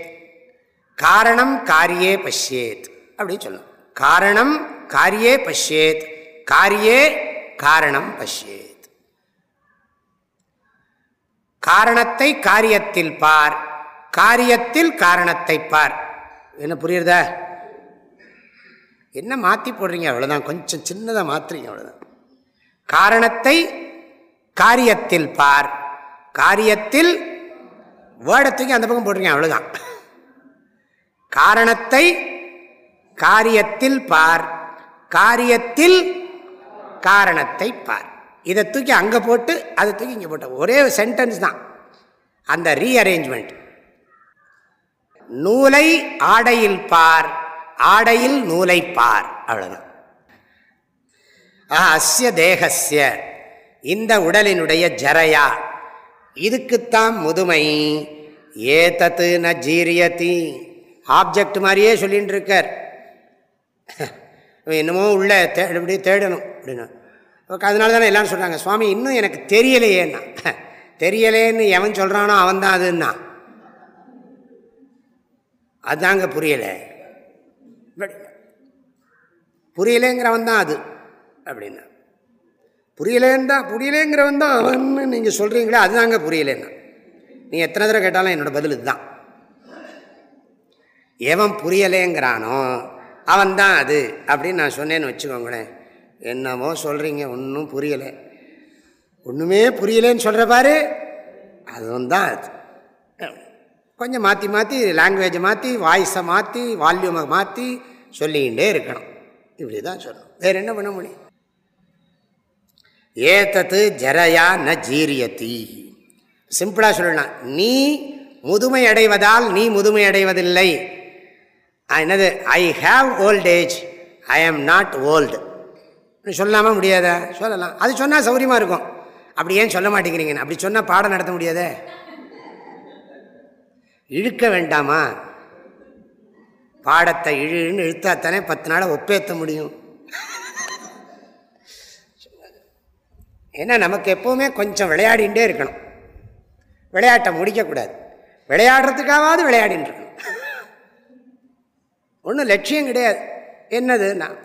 காரணம் காரியே பஷ்யேத். அப்படின்னு சொல்லணும். காரணம் காரியே பஷ்யேத். காரியே காரணம் பஷ்யேத். காரணத்தை காரியத்தில் பார். காரியத்தில் காரணத்தை பார். என்ன புரியுறதா? என்ன மாற்றி போடுறீங்க? அவ்வளோதான் கொஞ்சம் சின்னதாக மாற்றுறீங்க அவ்வளோதான் காரணத்தை காரியத்தில் பார். காரியத்தில் வேடத்துக்கு அந்த பக்கம் போடுறீங்க அவ்வளோதான் காரணத்தை காரியத்தில் பார். காரியத்தில் காரணத்தை பார். இதை தூக்கி அங்கே போட்டு அதை தூக்கி இங்கே போட்டோம் ஒரே சென்டென்ஸ் தான். அந்த ரீஅரேஞ்ச்மெண்ட் நூலை ஆடையில் பார் ஆடையில் நூலை பார். அவ்வளோதான் அஸ்ய தேகசிய இந்த உடலினுடைய ஜரையா. இதுக்குத்தான் முதுமை. ஏதத்து ந ஜீரியதி ஆப்ஜெக்ட் மாதிரியே சொல்லிட்டு இருக்கார். என்னமோ உள்ள தே இப்படி தேடணும் அப்படின்னா. அதனால தானே எல்லாரும் சொல்கிறாங்க சுவாமி இன்னும் எனக்கு தெரியலையேன்னா. தெரியலேன்னு எவன் சொல்கிறானோ அவன் தான் அதுன்னா. அதுதாங்க புரியலை. புரியலேங்கிறவன் தான் அது அப்படின்னா. புரியலேன்னு தான் புரியலேங்கிறவன் தான் அவன் நீங்கள் சொல்கிறீங்களே அதுதாங்க புரியலேன்னா. நீ எத்தனை தடவை கேட்டாலும் என்னோடய பதில் இதுதான். எவன் புரியலேங்கிறானோ அவன் தான் அது அப்படின்னு நான் சொன்னேன்னு வச்சுக்கோங்களேன். என்னமோ சொல்கிறீங்க ஒன்றும் புரியலை. ஒன்றுமே புரியலேன்னு சொல்கிற பாரு அதுவும் தான் அது. கொஞ்சம் மாற்றி மாற்றி லாங்குவேஜை மாற்றி வாய்ஸை மாற்றி வால்யூமை மாற்றி சொல்லிக்கிட்டே இருக்கணும். இப்படி தான் சொல்லணும். வேறு என்ன பண்ண முடியும்? ஏத்தத்து ஜரையா ந ஜீரியத்தி. சிம்பிளாக சொல்லலாம் நீ முதுமை அடைவதால் நீ முதுமை அடைவதில்லை. என்னது? I have old age I am not old சொல்லாமல் முடியாதா? சொல்லலாம். அது சொன்னால் சௌரியமாக இருக்கும். அப்படி ஏன் சொல்ல மாட்டேங்கிறீங்க? அப்படி சொன்னால் பாடம் நடத்த முடியாதே? இழுக்க வேண்டாமா? பாடத்தை இழுன்னு இழுத்தாத்தானே பத்து நாளை ஒப்பேற்ற முடியும். ஏன்னா நமக்கு எப்போவுமே கொஞ்சம் விளையாடிகிட்டே இருக்கணும். விளையாட்டை முடிக்கக்கூடாது. விளையாடுறதுக்காவது விளையாடின்னு இருக்கணும் ஒன்றும் லட்சியம் கிடையாது. என்னது நான்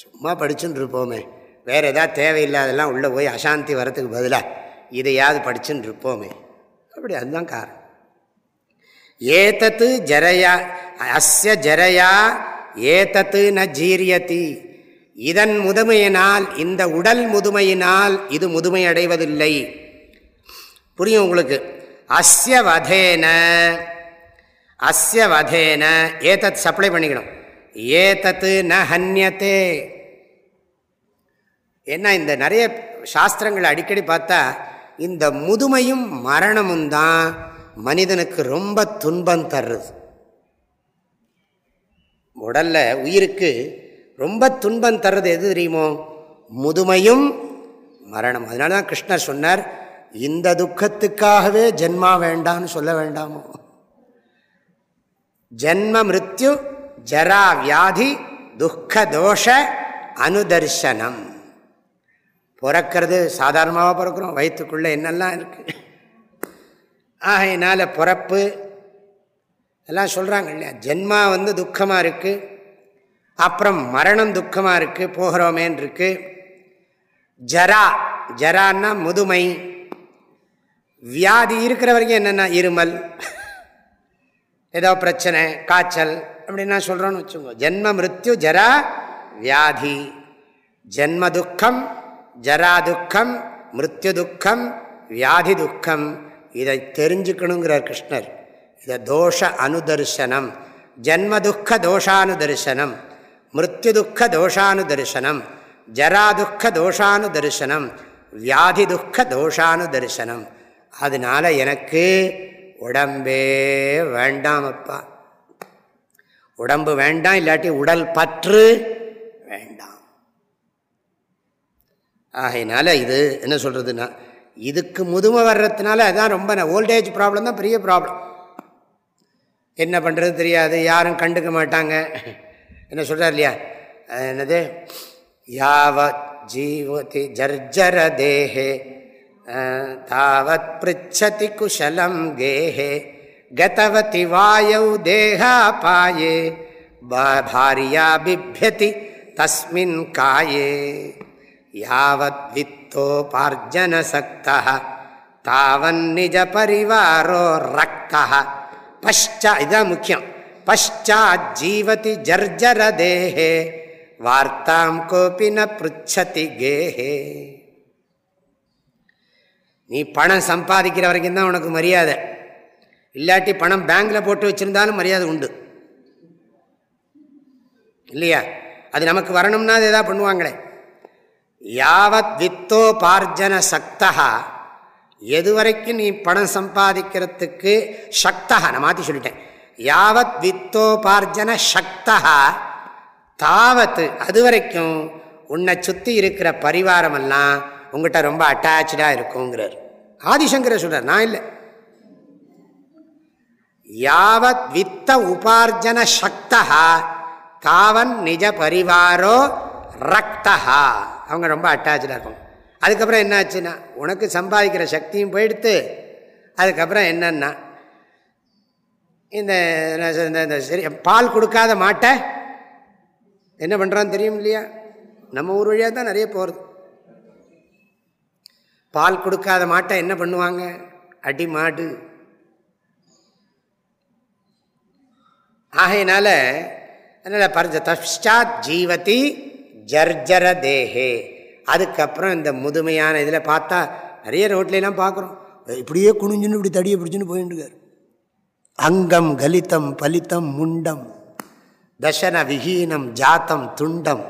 சும்மா படிச்சுன்னு இருப்போமே வேறு எதாவது தேவையில்லாதெல்லாம் உள்ளே போய் அசாந்தி வரத்துக்கு பதிலாக இதையாவது படிச்சுன்னு இருப்போமே அப்படி அதுதான் காரணம். ஏதத்து ஜரையா அஸ்ய ஜரையா ஏதத்து ந ஜீரியதி. இதன் முதுமையினால் இந்த உடல் முதுமையினால் இது முதுமை அடைவதில்லை. புரியும் உங்களுக்கு? அஸ்ய வதேன அஸ்ய வதேன ஏதத் சப்ளை பண்ணிக்கணும். ஏதத்து ந ஹன்யத்தே என்ன இந்த நிறைய சாஸ்திரங்கள் அடிக்கடி பார்த்தா இந்த முதுமையும் மரணமும் தான் மனிதனுக்கு ரொம்ப துன்பம் தருது உடல்ல உயிருக்கு ரொம்ப துன்பம் தர்றது எது தெரியுமோ? முதுமையும் மரணம். அதனால தான் கிருஷ்ணர் சொன்னார் இந்த துக்கத்துக்காகவே ஜென்மா வேண்டாம்னு சொல்ல வேண்டாமோ? ஜென்ம மிருத்யு ஜரா வியாதி துக்க தோஷ அனுதர்சனம் பிறக்கிறது சாதாரணமாக பிறக்கிறோம்? வயிற்றுக்குள்ளே என்னெல்லாம் இருக்குது ஆகையினால் பிறப்பு எல்லாம் சொல்கிறாங்க இல்லையா? ஜென்மா வந்து துக்கமாக இருக்குது அப்புறம் மரணம் துக்கமாக இருக்குது போகிறோமேன் இருக்குது ஜரா ஜரான்னா முதுமை. வியாதி இருக்கிற வரைக்கும் என்னென்னா இருமல். ஏதோ பிரச்சனை காய்ச்சல். அப்படின்னா சொல்கிறோன்னு வச்சுக்கோங்க. ஜென்ம மிருத்யு ஜரா வியாதி. ஜென்ம துக்கம் ஜரா துக்கம் மிருத்யு துக்கம் வியாதி துக்கம். இதை தெரிஞ்சுக்கணுங்கிறார் கிருஷ்ணர். இதை தோஷ அனுதர்சனம். ஜென்ம துக்க தோஷானுதர்சனம். மிருத்யு துக்க தோஷானுதர்சனம். ஜரா துக்க தோஷானுதர்சனம். வியாதி துக்க தோஷானுதர்சனம். அதனால எனக்கு உடம்பே வேண்டாமப்பா உடம்பு வேண்டாம் இல்லாட்டி உடல் பற்று வேண்டாம். ஆகையினால இது என்ன சொல்றதுன்னா இதுக்கு முதுமை வர்றதுனால அதுதான் ரொம்ப ஓல்டேஜ் ப்ராப்ளம் தான் பெரிய ப்ராப்ளம் என்ன பண்ணுறது தெரியாது யாரும் கண்டுக்க மாட்டாங்க. என்ன சொல்கிறார் இல்லையா? என்னது? யாவத் ஜீவதி ஜர்ஜர தேஹே தாவத் பிரிச்சதி குஷலம் கேஹே. கதவதி வாயௌ தேகாபாயே பாரியா பிபியதி தஸ்மின் காயே யாவத் வித்தோ வித்தோபார்ஜனசக்தா தாவன் நிஜ பரிவாரோ ரக்தா பஷ்சா இதுதான் முக்கியம் பஷாத் ஜீவதி ஜர்ஜர தேகே வார்த்தாம் கோபி ந பிருச்சதி கேஹே நீ பணம் சம்பாதிக்கிற வரைக்கும் தான் உனக்கு மரியாதை இல்லாட்டி பணம் பேங்கில் போட்டு வச்சுருந்தாலும் மரியாதை உண்டு. இல்லையா? அது நமக்கு வரணும்னா அது எதாவது பண்ணுவாங்களே. யாவத் வித்தோபார்ஜன சக்தா எது வரைக்கும் நீ பணம் சம்பாதிக்கிறதுக்கு சக்தா நான் மாற்றி சொல்லிட்டேன். யாவத் வித்தோபார்ஜன சக்தா தாவத்து அது வரைக்கும் உன்னை சுற்றி இருக்கிற பரிவாரமெல்லாம் உங்கள்கிட்ட ரொம்ப அட்டாச்சாக இருக்குங்கிறார். ஆதிசங்கர சொல்கிறார் நான் இல்லை. யாவத் வித்த உபார்ஜன சக்தா தாவன் நிஜ பரிவாரோ ரக்தா அவங்க ரொம்ப அட்டாச்சாக இருக்கும். அதுக்கப்புறம் என்னாச்சுன்னா உனக்கு சம்பாதிக்கிற சக்தியும் போயிடுத்து. அதுக்கப்புறம் என்னன்னா இந்த இந்த சரி பால் கொடுக்காத மாட்டை. என்ன பண்ணுறான்னு தெரியும் இல்லையா? நம்ம ஊர் வழியாக தான் நிறைய போகிறது பால் கொடுக்காத மாட்டை என்ன பண்ணுவாங்க? அடி மாடு. ஆகையினால அதனால் பரஞ்ச தஷ்டாத் ஜீவதி ஜர்ஜர தேஹே அதுக்கப்புறம் இந்த முதுமையான இதில் பார்த்தா நிறைய ரோட்லாம் பார்க்குறோம். இப்படியே குனிஞ்சுன்னு இப்படி தடியை பிடிச்சுன்னு போயிட்டுருக்கார் அங்கம் கலித்தம் பலித்தம் முண்டம் தசன விஹீனம் ஜாத்தம் துண்டம்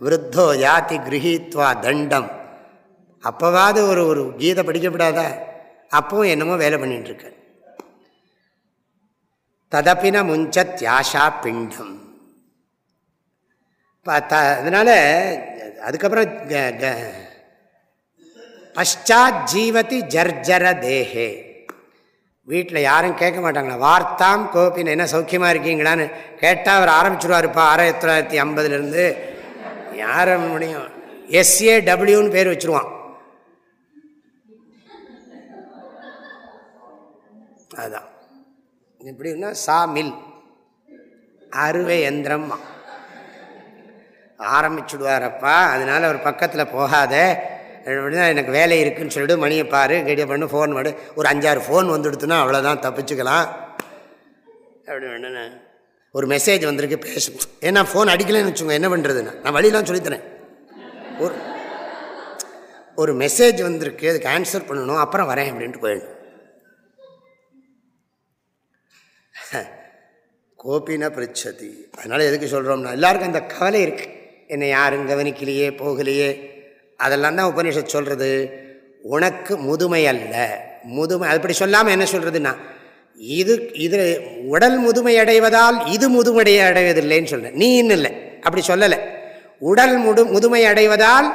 விருத்தோ யாத்தி கிரகித்வா தண்டம். அப்போவாது ஒரு ஒரு கீதை படிக்கப்படாதா? அப்பவும் என்னமோ வேலை பண்ணிட்டுருக்க ததப்பின முஞ்சத்யாஷா பிண்டம் அதனால் அதுக்கப்புறம் பஷாத் ஜீவதி ஜர்ஜர தேஹே. வீட்டில் யாரும் கேட்க மாட்டாங்களா? வார்த்தாம் கோபின் என்ன சௌக்கியமாக இருக்கீங்களான்னு கேட்டால் அவர் ஆரம்பிச்சுடுவாருப்பா ஆயிரத்தி தொள்ளாயிரத்தி ஐம்பதுலேருந்து யார முடியும்? எஸ்ஏ டபிள்யூன்னு பேர் வச்சுருவான். அதுதான் எப்படின்னா சா மில். அறுவை எந்திரம் ஆரம்பிச்சுடுவாரப்பா அதனால் அவர் பக்கத்தில் போகாத. எனக்கு வேலை இருக்குதுன்னு சொல்லிட்டு மணியை பாரு கெடியை பண்ணு ஃபோன் பண்ணு ஒரு அஞ்சாறு ஃபோன் வந்துடுத்துனா அவ்வளோதான் தப்பிச்சுக்கலாம். அப்படி வேணுண்ணே ஒரு மெசேஜ் வந்திருக்கு பேசும். ஏன்னா ஃபோன் அடிக்கலன்னு வச்சுங்க என்ன பண்ணுறதுன்னு நான் வழியெலாம் சொல்லித்தரேன் ஒரு ஒரு மெசேஜ் வந்திருக்கு அதுக்கு ஆன்சர் பண்ணணும் அப்புறம் வரேன் அப்படின்ட்டு போயிடணும். கோபின பிரிச்சதி. அதனால் எதுக்கு சொல்கிறோம்னா எல்லாருக்கும் அந்த கவலை இருக்குது என்னை யாரும் கவனிக்கலையே போகலையே. அதெல்லாம் தான் உபநிஷத் சொல்கிறது உனக்கு முதுமை அல்ல. முதுமை அப்படி சொல்லாமல் என்ன சொல்கிறதுன்னா இது இது உடல் முதுமை அடைவதால் இது முதுமையை அடைவதில்லைன்னு சொல்கிறேன் நீ இன்னும் இல்லை. அப்படி சொல்லலை. உடல் முடு முதுமை அடைவதால்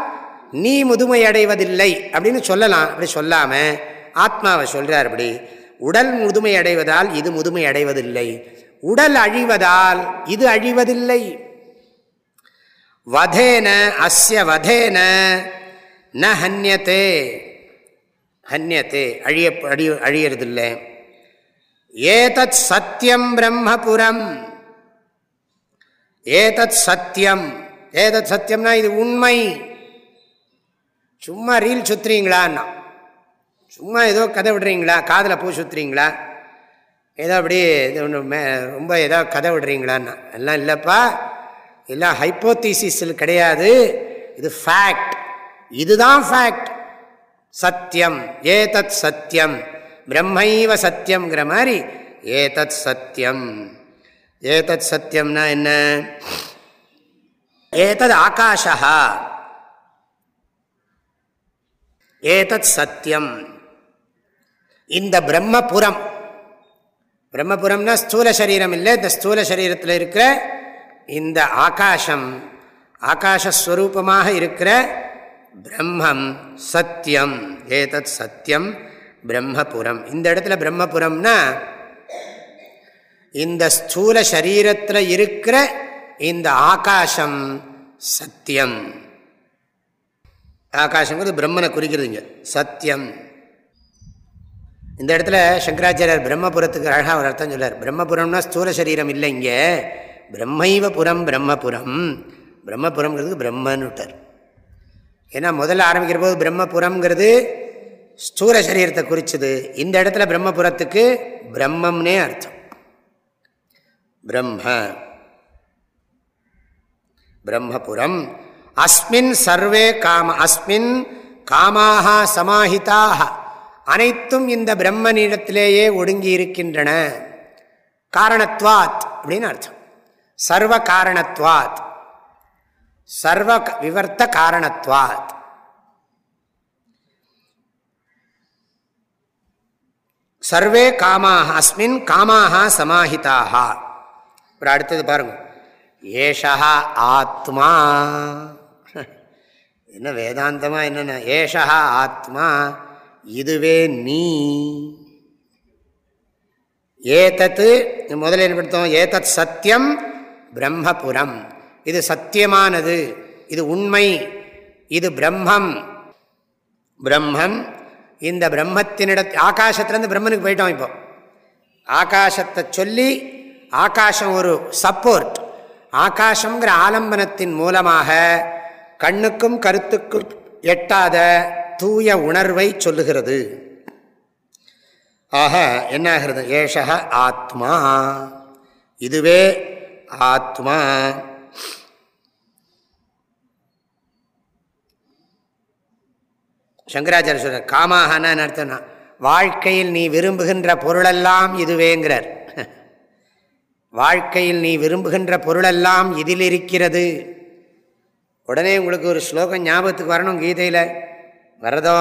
நீ முதுமை அடைவதில்லை அப்படின்னு சொல்லலாம். அப்படி சொல்லாமல் ஆத்மாவை சொல்கிறார் அப்படி உடல் முதுமை அடைவதால் இது முதுமை அடைவதில்லை. உடல் அழிவதால் இது அழிவதில்லை. வதேன அஸ்ய வதேன ந ஹன்யத்தே ஹன்யத்தே அழிய அழி அழியறதில்லை. ஏதத் சத்தியம் பிரம்மபுரம். ஏதத் சத்தியம் ஏதத் சத்தியம்னா இது உண்மை. சும்மா ரீல் சுத்துறீங்களான்னா சும்மா ஏதோ கதை விடுறீங்களா காதில் பூ சுத்துறீங்களா? ஏதோ அப்படி இது ஒன்று மே ரொம்ப ஏதோ கதை விடுறீங்களான்னா. எல்லாம் இல்லைப்பா. எல்லாம் ஹைப்போத்தீசிஸில் கிடையாது. இது ஃபேக்ட் இதுதான் ஃபேக்ட் சத்தியம். ஏதத் சத்தியம். பிரம்மைவ சத்தியம்ங்கிற மாதிரி ஏதத் சத்தியம். ஏதத் சத்தியம்னா என்ன? ஏதத் ஆகாஷா ஏதத் சத்தியம். இந்த பிரம்மபுரம் பிரம்மபுரம்னா ஸ்தூல சரீரம் இல்லை. இந்த ஸ்தூல சரீரத்தில் இருக்கிற இந்த ஆகாசம் ஆகாஷஸ்வரூபமாக இருக்கிற பிரம்மம் சத்தியம் ஏதத் சத்தியம் பிரம்மபுரம். இந்த இடத்துல பிரம்மபுரம்னா இந்த ஸ்தூல சரீரத்தில் இருக்கிற இந்த ஆகாசம் சத்தியம். ஆகாசங்கிறது பிரம்மனை குறிக்கிறதுங்க. சத்தியம். இந்த இடத்துல சங்கராச்சாரியர் பிரம்மபுரத்துக்கு அழகாக ஒரு அர்த்தம் சொல்லார் பிரம்மபுரம்னா ஸ்தூல சரீரம் இல்லை இங்கே. பிரம்மைவ புறம் பிரம்மபுரம். பிரம்மபுரம்ங்கிறதுக்கு பிரம்மன்னு விட்டார். ஏன்னா முதல்ல ஆரம்பிக்கிற போது பிரம்மபுரம்ங்கிறது ஸ்தூல சரீரத்தை குறிச்சது. இந்த இடத்துல பிரம்மபுரத்துக்கு பிரம்மம்னே அர்த்தம். பிரம்ம. பிரம்மபுரம். அஸ்மின் சர்வே காம அஸ்மின் காமாக சமாஹிதாக அனைத்தும் இந்த பிரம்மனிடத்திலேயே ஒடுங்கி இருக்கின்றன காரணத்வாத் அப்படின்னு அர்த்தம். சர்வ காரணத்வாத். சர்வ விவர்த்த காரணத்வாத். சர்வே காமாக அஸ்மின் காமாக சமாஹிதாக அப்புறம் அடுத்தது பாருங்க. ஏஷா ஆத்மா. என்ன வேதாந்தமா என்னென்ன? ஏஷா ஆத்மா. இதுவே நீ. ஏதத்து முதல்ல என்ன படுத்தோம்? ஏதத் சத்தியம் பிரம்மபுரம். இது சத்தியமானது. இது உண்மை. இது பிரம்மம். பிரம்மம் இந்த பிரம்மத்தினிட ஆகாசத்துலேருந்து பிரம்மனுக்கு போயிட்டோம் இப்போ. ஆகாசத்தை சொல்லி ஆகாசம் ஒரு சப்போர்ட் ஆகாசங்கிற ஆலம்பனத்தின் மூலமாக கண்ணுக்கும் கருத்துக்கும் எட்டாத தூய உணர்வை சொல்லுகிறது. ஆக என்னாகிறது? ஏஷக ஆத்மா. இதுவே ஆத்மா. சங்கராச்சாரிய சொல்ற காமாகன்னு அர்த்தம்னா வாழ்க்கையில் நீ விரும்புகின்ற பொருளெல்லாம் இதுவேங்கிறார். வாழ்க்கையில் நீ விரும்புகின்ற பொருளெல்லாம் இதில் இருக்கிறது உடனே உங்களுக்கு ஒரு ஸ்லோகம் ஞாபகத்துக்கு வரணும் கீதையில். வரதோ?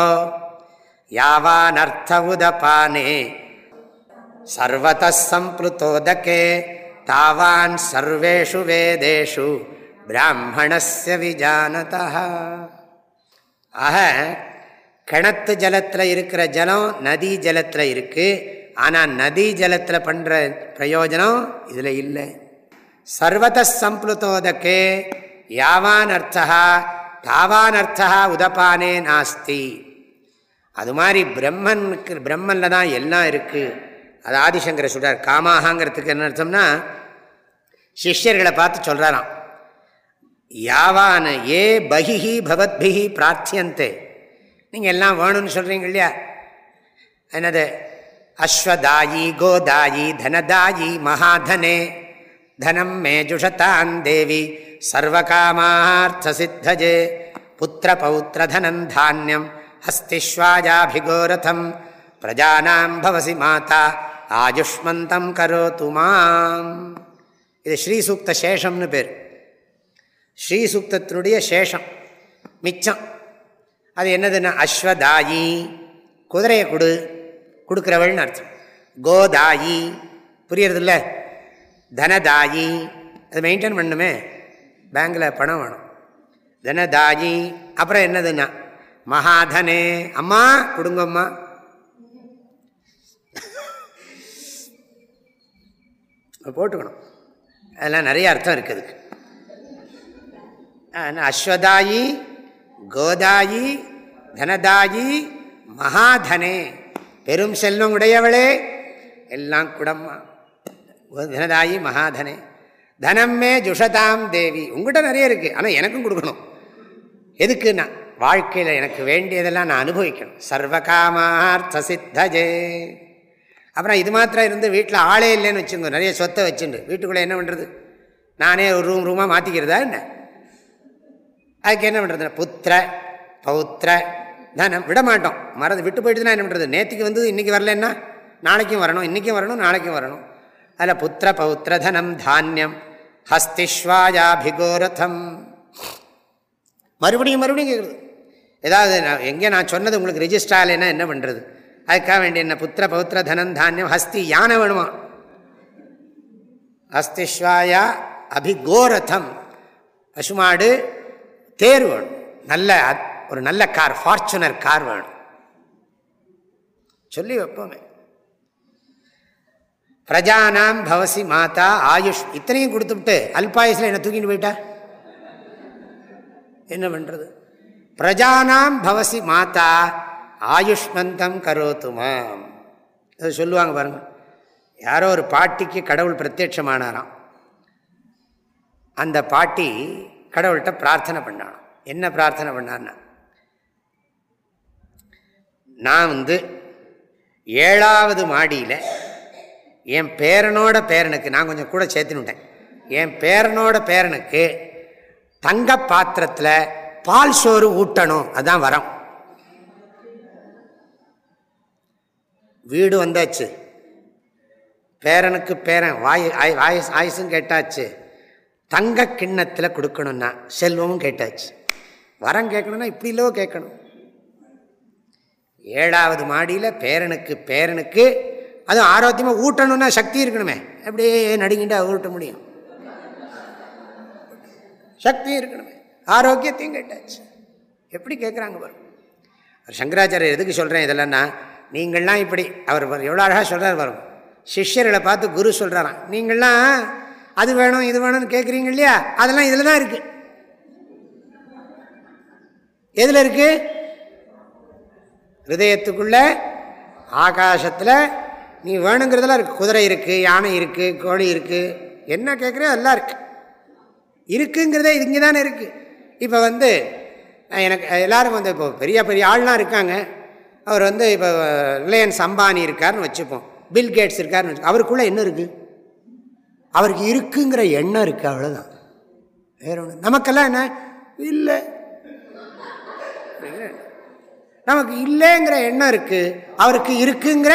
யாவான் அர்த்த உதபானே சர்வத தாவான் சர்வேஷு வேதேஷு பிராமணஸ்ய விஜானதா ஆக கிணத்து ஜலத்தில் இருக்கிற ஜலம் நதி ஜலத்தில் இருக்குது ஆனால் நதி ஜலத்தில் பண்ணுற பிரயோஜனம் இதில் இல்லை. சர்வத சம்ப்ளுதோதக்கே யாவான் அர்த்தா தாவானர்த்தா உதப்பானே நாஸ்தி. அது மாதிரி பிரம்மனுக்கு பிரம்மனில் தான் எல்லாம் இருக்குது அது ஆதிசங்கர சொல்கிறார் காமாகங்கிறதுக்கு என்ன அர்த்தம்னா சிஷ்யர்களை பார்த்து சொல்கிறாராம் யாவான ஏ பகிஹி பவத்பிஹி பிரார்த்தியந்தே. நீங்கள் எல்லாம் வேணும்னு சொல்கிறீங்க இல்லையா? என்னது? அஸ்வதாயி கோதாயி தனதாயி மகாதனே. தனம் மேஜுஷதான் தேவி சர்வகாமார்த்தசித்தஜே புத்திர பௌத்திர தானியம் ஹஸ்திஸ்வாஜாபிகோரதம் பிரஜானாம் பவசி மாதா ஆயுஷ்மந்தம் கரோத்து மாம் இது ஸ்ரீசூக்த சேஷம்னு பேர். ஸ்ரீசூக்தத்தினுடைய சேஷம் மிச்சம். அது என்னதுன்னா அஸ்வதாயி குதிரையை கொடு கொடுக்குறவள்னு அர்த்தம். கோதாயி புரியறதில்ல? தனதாயி. அது மெயின்டைன் பண்ணுமே பேங்கில் பணம் வேணும். தனதாயி. அப்புறம் என்னதுன்னா மகாதனே. அம்மா கொடுங்கம்மா போட்டுக்கணும். அதெல்லாம் நிறைய அர்த்தம் இருக்குது அஸ்வதாயி கோதாயி தனதாயி மகாதனே. பெரும் செல்வம் உடையவளே. எல்லாம் குடம்மா. தனதாயி மகாதனே. தனமே ஜுஷதாம் தேவி. உங்கள்கிட்ட நிறைய இருக்குது ஆனால் எனக்கும் கொடுக்கணும். எதுக்குன்னா வாழ்க்கையில் எனக்கு வேண்டியதெல்லாம் நான் அனுபவிக்கணும். சர்வகாமார்த்த சித்தஜே அப்புறம் இது மாத்திரம் இருந்து வீட்டில் ஆளே இல்லைன்னு வச்சுங்க நிறைய சொத்தை வச்சுண்டு. வீட்டுக்குள்ளே என்ன பண்ணுறது நானே ஒரு ரூம் ரூமாக மாற்றிக்கிறதா என்ன? அதுக்கு என்ன பண்ணுறது புத்திர பௌத்திர தனம். விட மாட்டோம். மறந்து விட்டு போயிட்டுனா என்ன பண்ணுறது நேற்றுக்கு வந்து இன்றைக்கி வரலன்னா நாளைக்கும் வரணும். இன்றைக்கும் வரணும் நாளைக்கும் வரணும். அதில் புத்திர பௌத்திரதனம் தானியம் ஹஸ்திஸ்வாயாபிகோரதம் மறுபடியும் மறுபடியும் கேட்குறது ஏதாவது நான் எங்கே நான் சொன்னது உங்களுக்கு ரிஜிஸ்டர் ஆகலைன்னா என்ன பண்ணுறது அதுக்காக வேண்டிய என்ன புத்திர பௌத்திர தனம் தானியம் ஹஸ்தி யானை வேணுமா ஹஸ்திஸ்வாயா அபிகோரதம் பசுமாடு தேர் வேணும் நல்ல ஒரு நல்ல கார் ஃபார்ச்சுனர் கார் வேணும் சொல்லி வைப்போமே பிரஜானாம் பவசி மாதா ஆயுஷ். இத்தனையும் கொடுத்துவிட்டு அல்பாயுஸில் என்னை தூக்கிட்டு போயிட்டா? என்ன பண்ணுறது பிரஜானாம் பவசி மாதா ஆயுஷ்மந்தம் கரோத்துமாம் அது சொல்லுவாங்க பாருங்க. யாரோ ஒரு பாட்டிக்கு கடவுள் பிரத்யட்சமானாராம். அந்த பாட்டி கடவுள்கிட்ட பிரார்த்தனை பண்ணானோ என்ன பிரார்த்தனை பண்ணான்னா நான் வந்து ஏழாவது மாடியில் என் பேரனோட பேரனுக்கு நான் கொஞ்சம் கூட சேர்த்துனுட்டேன் என் பேரனோட பேரனுக்கு தங்க பாத்திரத்தில் பால் சோறு ஊட்டணும். அதுதான் வரம். வீடு வந்தாச்சு. பேரனுக்கு பேரன் வாய் ஆயுசும் கேட்டாச்சு. தங்க கிண்ணத்தில் கொடுக்கணும்னா செல்வமும் கேட்டாச்சு. வரம் கேட்கணும்னா இப்படி இல்லவோ கேட்கணும். ஏழாவது மாடியில் பேரனுக்கு பேரனுக்கு அதுவும் ஆரோக்கியமாக ஊட்டணும்னா சக்தி இருக்கணுமே. அப்படியே நடுங்கிட்டு ஊட்ட முடியும். சக்தி இருக்கணுமே. ஆரோக்கியத்தையும் கேட்டாச்சு. எப்படி கேட்குறாங்க பாருங்க சங்கராச்சாரியர் எதுக்கு சொல்கிறேன் இதெல்லாம்னா நீங்கள்லாம் இப்படி அவர் எவ்வளோ அழகாக சொல்கிறார் வரும் சிஷ்யர்களை பார்த்து குரு சொல்கிறாராம் நீங்கள்லாம் அது வேணும் இது வேணும்னு கேட்குறீங்க இல்லையா? அதெல்லாம் இதில் தான் இருக்குது எதில் இருக்குது ஹிருதயத்துக்குள்ள ஆகாசத்தில் நீ வேணுங்கிறதெல்லாம் இருக்குது குதிரை இருக்குது யானை இருக்குது கோழி இருக்குது என்ன கேட்குறியோ எல்லாம் இருக்குது இருக்குங்கிறதே இங்கே தானே இருக்குது இப்போ வந்து எனக்கு எல்லோரும் வந்து இப்போ பெரிய பெரிய ஆள்லாம் இருக்காங்க. அவர் வந்து இப்போ ரிலையன்ஸ் அம்பானி இருக்காருன்னு வச்சுப்போம். பில் கேட்ஸ் இருக்காருன்னு வச்சு அவருக்குள்ளே என்ன இருக்குது அவருக்கு இருக்குங்கிற எண்ணம் இருக்குது அவ்வளோதான் வேற ஒன்று நமக்கெல்லாம் என்ன? இல்லை. நமக்கு இல்லைங்கிற எண்ணம் இருக்குது அவருக்கு இருக்குங்கிற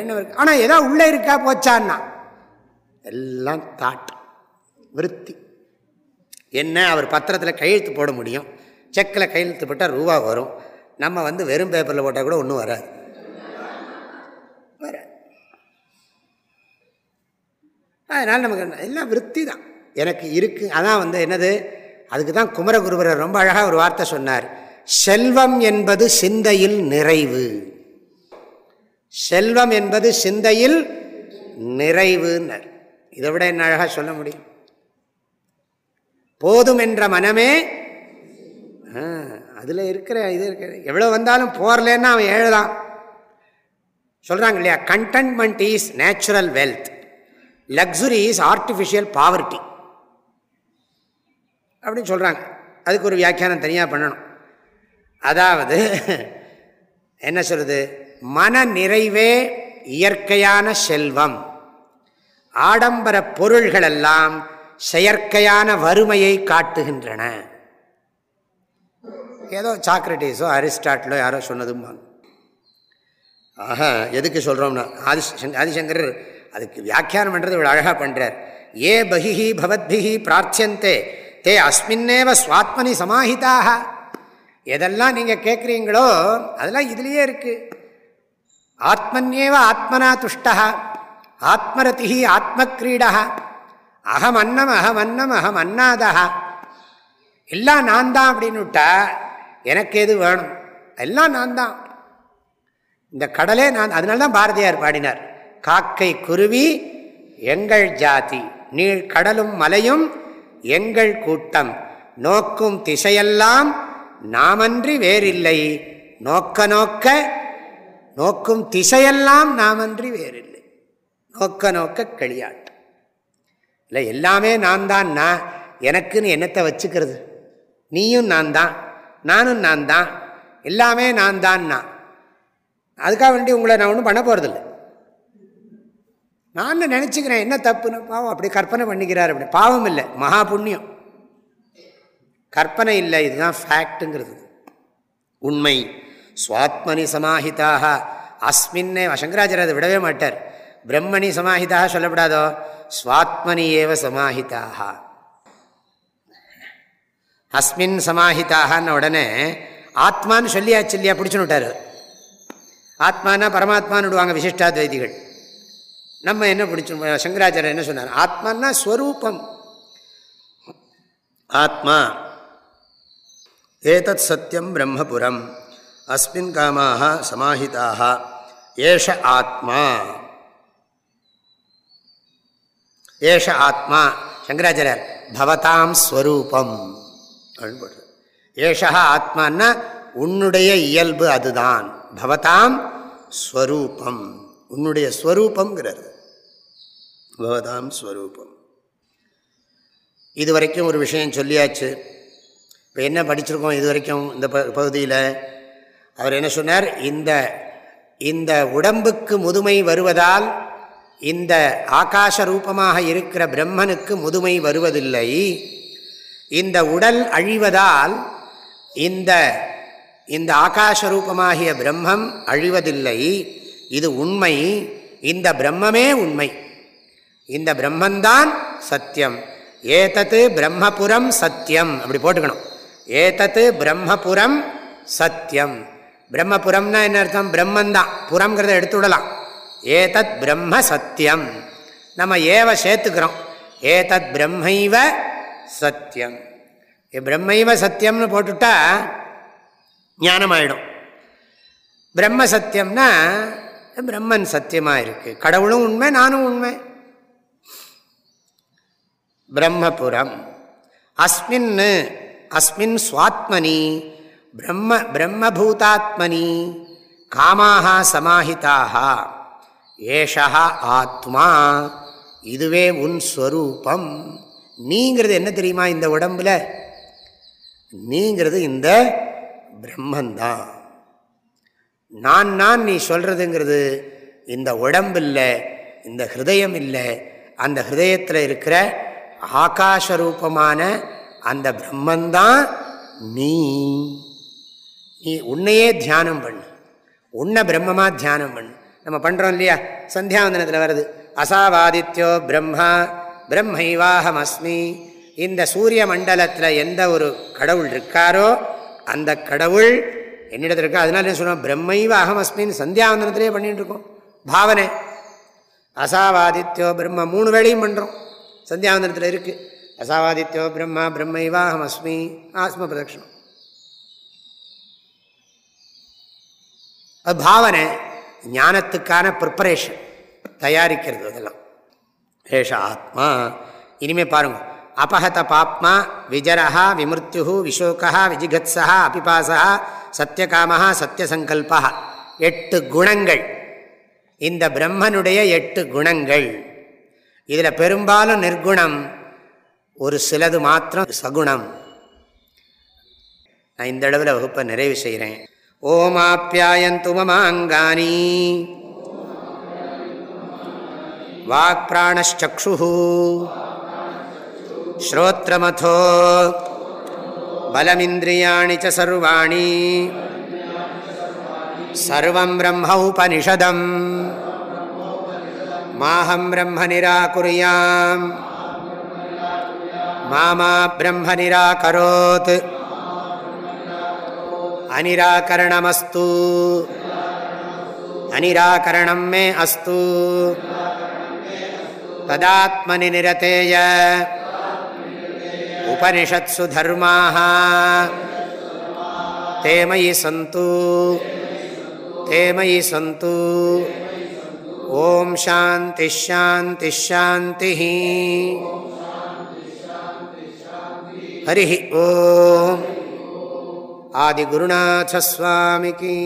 என்ன இருக்கு ஆனால் ஏதோ உள்ளே இருக்கா போச்சான்னா? எல்லாம் தாட் விருத்தி. என்ன அவர் பத்திரத்தில் கையெழுத்து போட முடியும். செக்கில் கையெழுத்து போட்டால் ரூபா வரும். நம்ம வந்து வெறும் பேப்பரில் போட்டால் கூட ஒன்றும் வராது. வர அதனால் நமக்கு எல்லாம் விற்பி தான். எனக்கு இருக்குது அதான் வந்து என்னது அதுக்கு தான் குமரகுருவரர் ரொம்ப அழகாக ஒரு வார்த்தை சொன்னார். செல்வம் என்பது சிந்தையில் நிறைவு. செல்வம் என்பது சிந்தையில் நிறைவுன்னர். இதை விட என்ன அழகாக சொல்ல முடியும்? போதும் என்ற மனமே அதில் இருக்கிற இது இருக்கிற எவ்வளோ வந்தாலும் போரலன்னா அவன் ஏழுதான். சொல்கிறாங்க இல்லையா? Contentment is natural wealth luxury is artificial poverty அப்படின்னு சொல்கிறாங்க அதுக்கு ஒரு வியாக்கியானம் தனியாக பண்ணணும். அதாவது என்ன சொல்கிறது மன நிறைவே இயற்கையான செல்வம். ஆடம்பர பொருள்களெல்லாம் செயற்கையான வறுமையை காட்டுகின்றன. ஏதோ சாக்ரட்டிஸோ அரிஸ்டாட்டிலோ யாரோ சொன்னதும்பாங்க. ஆஹா எதுக்கு சொல்கிறோம்னா ஆதி ஆதிசங்கர் அதுக்கு வியாக்கியானம் பண்ணுறது இவ்வளோ அழகாக பண்ணுறார் ஏ பகிஹி பவத்பிஹி பிரார்த்தியந்தே தே அஸ்மின்னேவ சுவாத்மனி சமாஹிதாக. எதெல்லாம் நீங்கள் கேட்குறீங்களோ அதெல்லாம் இதுலேயே இருக்குது ஆத்மன்யேவ ஆத்மனா துஷ்டா ஆத்மரதி ஆத்மக்ரீடா அகம் அன்னம் அகம் அன்னம் அகம் அன்னாதா எல்லாம் நான் தான் அப்படின்னு விட்டா எனக்கு எது வேணும்? எல்லாம் நான் தான் இந்த கடலே நான் அதனால தான் பாரதியார் பாடினார். காக்கை குருவி எங்கள் ஜாதி. நீள் கடலும் மலையும் எங்கள் கூட்டம். நோக்கும் திசையெல்லாம் நாமன்றி வேறில்லை. நோக்க நோக்க நோக்கும் திசையெல்லாம் நாமன்றி வேறில்லை. நோக்க நோக்க களியாட்டு இல்லை எல்லாமே நான் தான்னா எனக்குன்னு என்னத்தை வச்சுக்கிறது? நீயும் நான் தான் நானும் நான் தான் எல்லாமே நான் தான் நான் அதுக்காக வேண்டி உங்களை நான் ஒன்றும் பண்ண போகிறதில்ல நான் நினச்சிக்கிறேன் என்ன தப்புன்னு? பாவம் அப்படி கற்பனை பண்ணிக்கிறார் அப்படி. பாவம் இல்லை மகா புண்ணியம். கற்பனை இல்லை இதுதான் ஃபேக்ட்டுங்கிறது உண்மை சுவாத்மனி சமாஹிதாக. அஸ்மின்னே சங்கராச்சாரியர் அதை விடவே மாட்டார். பிரம்மணி சமாஹிதாக சொல்லப்படாதோ? சுவாத்மனி ஏவ சமாஹிதாக. அஸ்மின் சமாஹிதாகன உடனே ஆத்மான்னு சொல்லியாச்சு இல்லையா? பிடிச்சுன்னு விட்டார். ஆத்மானா பரமாத்மான்னு விடுவாங்க விசிஷ்டாத்வைதிகள். நம்ம என்ன பிடிச்சோம் சங்கராச்சாரியர் என்ன சொன்னார்? ஆத்மானா ஸ்வரூபம். ஆத்மா. ஏதத் சத்தியம் பிரம்மபுரம். அஸ்மின் காமாக சமாஹிதாக ஏஷ ஆத்மா. ஏஷ ஆத்மா. சங்கராச்சாரியர் பவதாம் ஸ்வரூபம். அப்படின்னு போடுறது ஏஷா ஆத்மான்னா உன்னுடைய இயல்பு அதுதான். பவதாம் ஸ்வரூபம். உன்னுடைய ஸ்வரூபங்கிறது பவதாம் ஸ்வரூபம். இது வரைக்கும் ஒரு விஷயம் சொல்லியாச்சு. இப்போ என்ன படிச்சிருக்கோம் இது வரைக்கும் இந்த ப பகுதியில்? அவர் என்ன சொன்னார்? இந்த இந்த உடம்புக்கு முதுமை வருவதால் இந்த ஆகாச ரூபமாக இருக்கிற பிரம்மனுக்கு முதுமை வருவதில்லை. இந்த உடல் அழிவதால் இந்த இந்த ஆகாச ரூபமாகிய பிரம்மம் அழிவதில்லை. இது உண்மை. இந்த பிரம்மமே உண்மை. இந்த பிரம்மந்தான் சத்தியம். ஏதத்து பிரம்மபுரம் சத்தியம். அப்படி போட்டுக்கணும். ஏதத்து பிரம்மபுரம் சத்தியம். பிரம்மபுரம்னா என்ன அர்த்தம்? பிரம்மந்தான். புறம்ங்கிறத எடுத்து விடலாம். ஏதத் பிரம்ம சத்தியம். நம்ம ஏவ சேர்த்துக்கிறோம். ஏதத் பிரம்மைவ சத்தியம். பிரம்மைவ சத்தியம்னு போட்டுட்டா ஞானமாயிடும். பிரம்ம சத்தியம்னா பிரம்மன் சத்தியமாக இருக்குது கடவுளும் உண்மை நானும் உண்மை. பிரம்மபுரம். அஸ்மின் அஸ்மின் சுவாத்மனி. பிரம்ம பிரம்மபூதாத்மனி காமாக சமாஹிதாக ஏஷா ஆத்மா. இதுவே உன் ஸ்வரூபம். நீங்கிறது என்ன தெரியுமா இந்த உடம்புல? நீங்கிறது இந்த பிரம்மந்தான். நான் நான் நீ சொல்கிறதுங்கிறது இந்த உடம்பு இல்லை இந்த ஹிருதயம் இல்லை அந்த ஹிருதயத்தில் இருக்கிற ஆகாஷ ரூபமான அந்த பிரம்மந்தான் நீ. நீ உன்னையே தியானம் பண்ணு. உன்னை பிரம்மமாக தியானம் பண்ணு. நம்ம பண்ணுறோம் இல்லையா? சந்தியாவந்தனத்தில் வருது. அசாவாதித்யோ பிரம்மா பிரம்மைவாகம் அஸ்மி இந்த சூரிய மண்டலத்தில் எந்த ஒரு கடவுள் இருக்காரோ அந்த கடவுள் என்னிடத்தில் இருக்கா? அதனால என்ன சொல்லுவோம் பிரம்மைவ அகம் அஸ்மின்னு சந்தியாவந்தனத்திலே பண்ணிகிட்டு இருக்கோம். பாவனை. அசாவாதித்யோ பிரம்ம மூணு வேளையும் பண்ணுறோம் சந்தியாவந்தனத்தில் இருக்குது அசாவாதித்யோ பிரம்மா பிரம்மைவாகம் அஸ்மி ஆத்ம பிரதட்சணம். அது பாவனை ஞானத்துக்கான ப்ரிப்பரேஷன் தயாரிக்கிறது அதெல்லாம். ஏஷ ஆத்மா இனிமேல் பாருங்க. அபகத பாப்மா விஜரஹா விமிருத்யு விசோகா விஜிகத்ஸா அபிபாசா சத்தியகாமா சத்தியசங்கல்பா எட்டு குணங்கள். இந்த பிரம்மனுடைய எட்டு குணங்கள். இதில் பெரும்பாலும் நிர்குணம் ஒரு சிலது மாத்திரம் சகுணம். நான் இந்த அளவில் வகுப்பை நிறைவு செய்கிறேன் ஓமாப்பியாயந்து மமாங்கானி. வாக் பிராணச்சு ஸ்ரோத்ரமதோ. பலமிந்திரியாணி சர்வாணி. சர்வம் பிரம்ம உபனிஷதம். மாஹம் பிரம்ம நிராகுரியாம். மாமா பிரம்ம நிராகரோத். अनिराकरणमस्तु। अनिराकरणं मे अस्तु। तदात्मनि निरतेय। उपनिषत्सु धर्माः। ते मयि सन्तु। ते मयि सन्तु। ॐ शान्तिश्शान्तिश्शान्तिः हरिः ओम्। आदिगुरुनाथस्वामिकी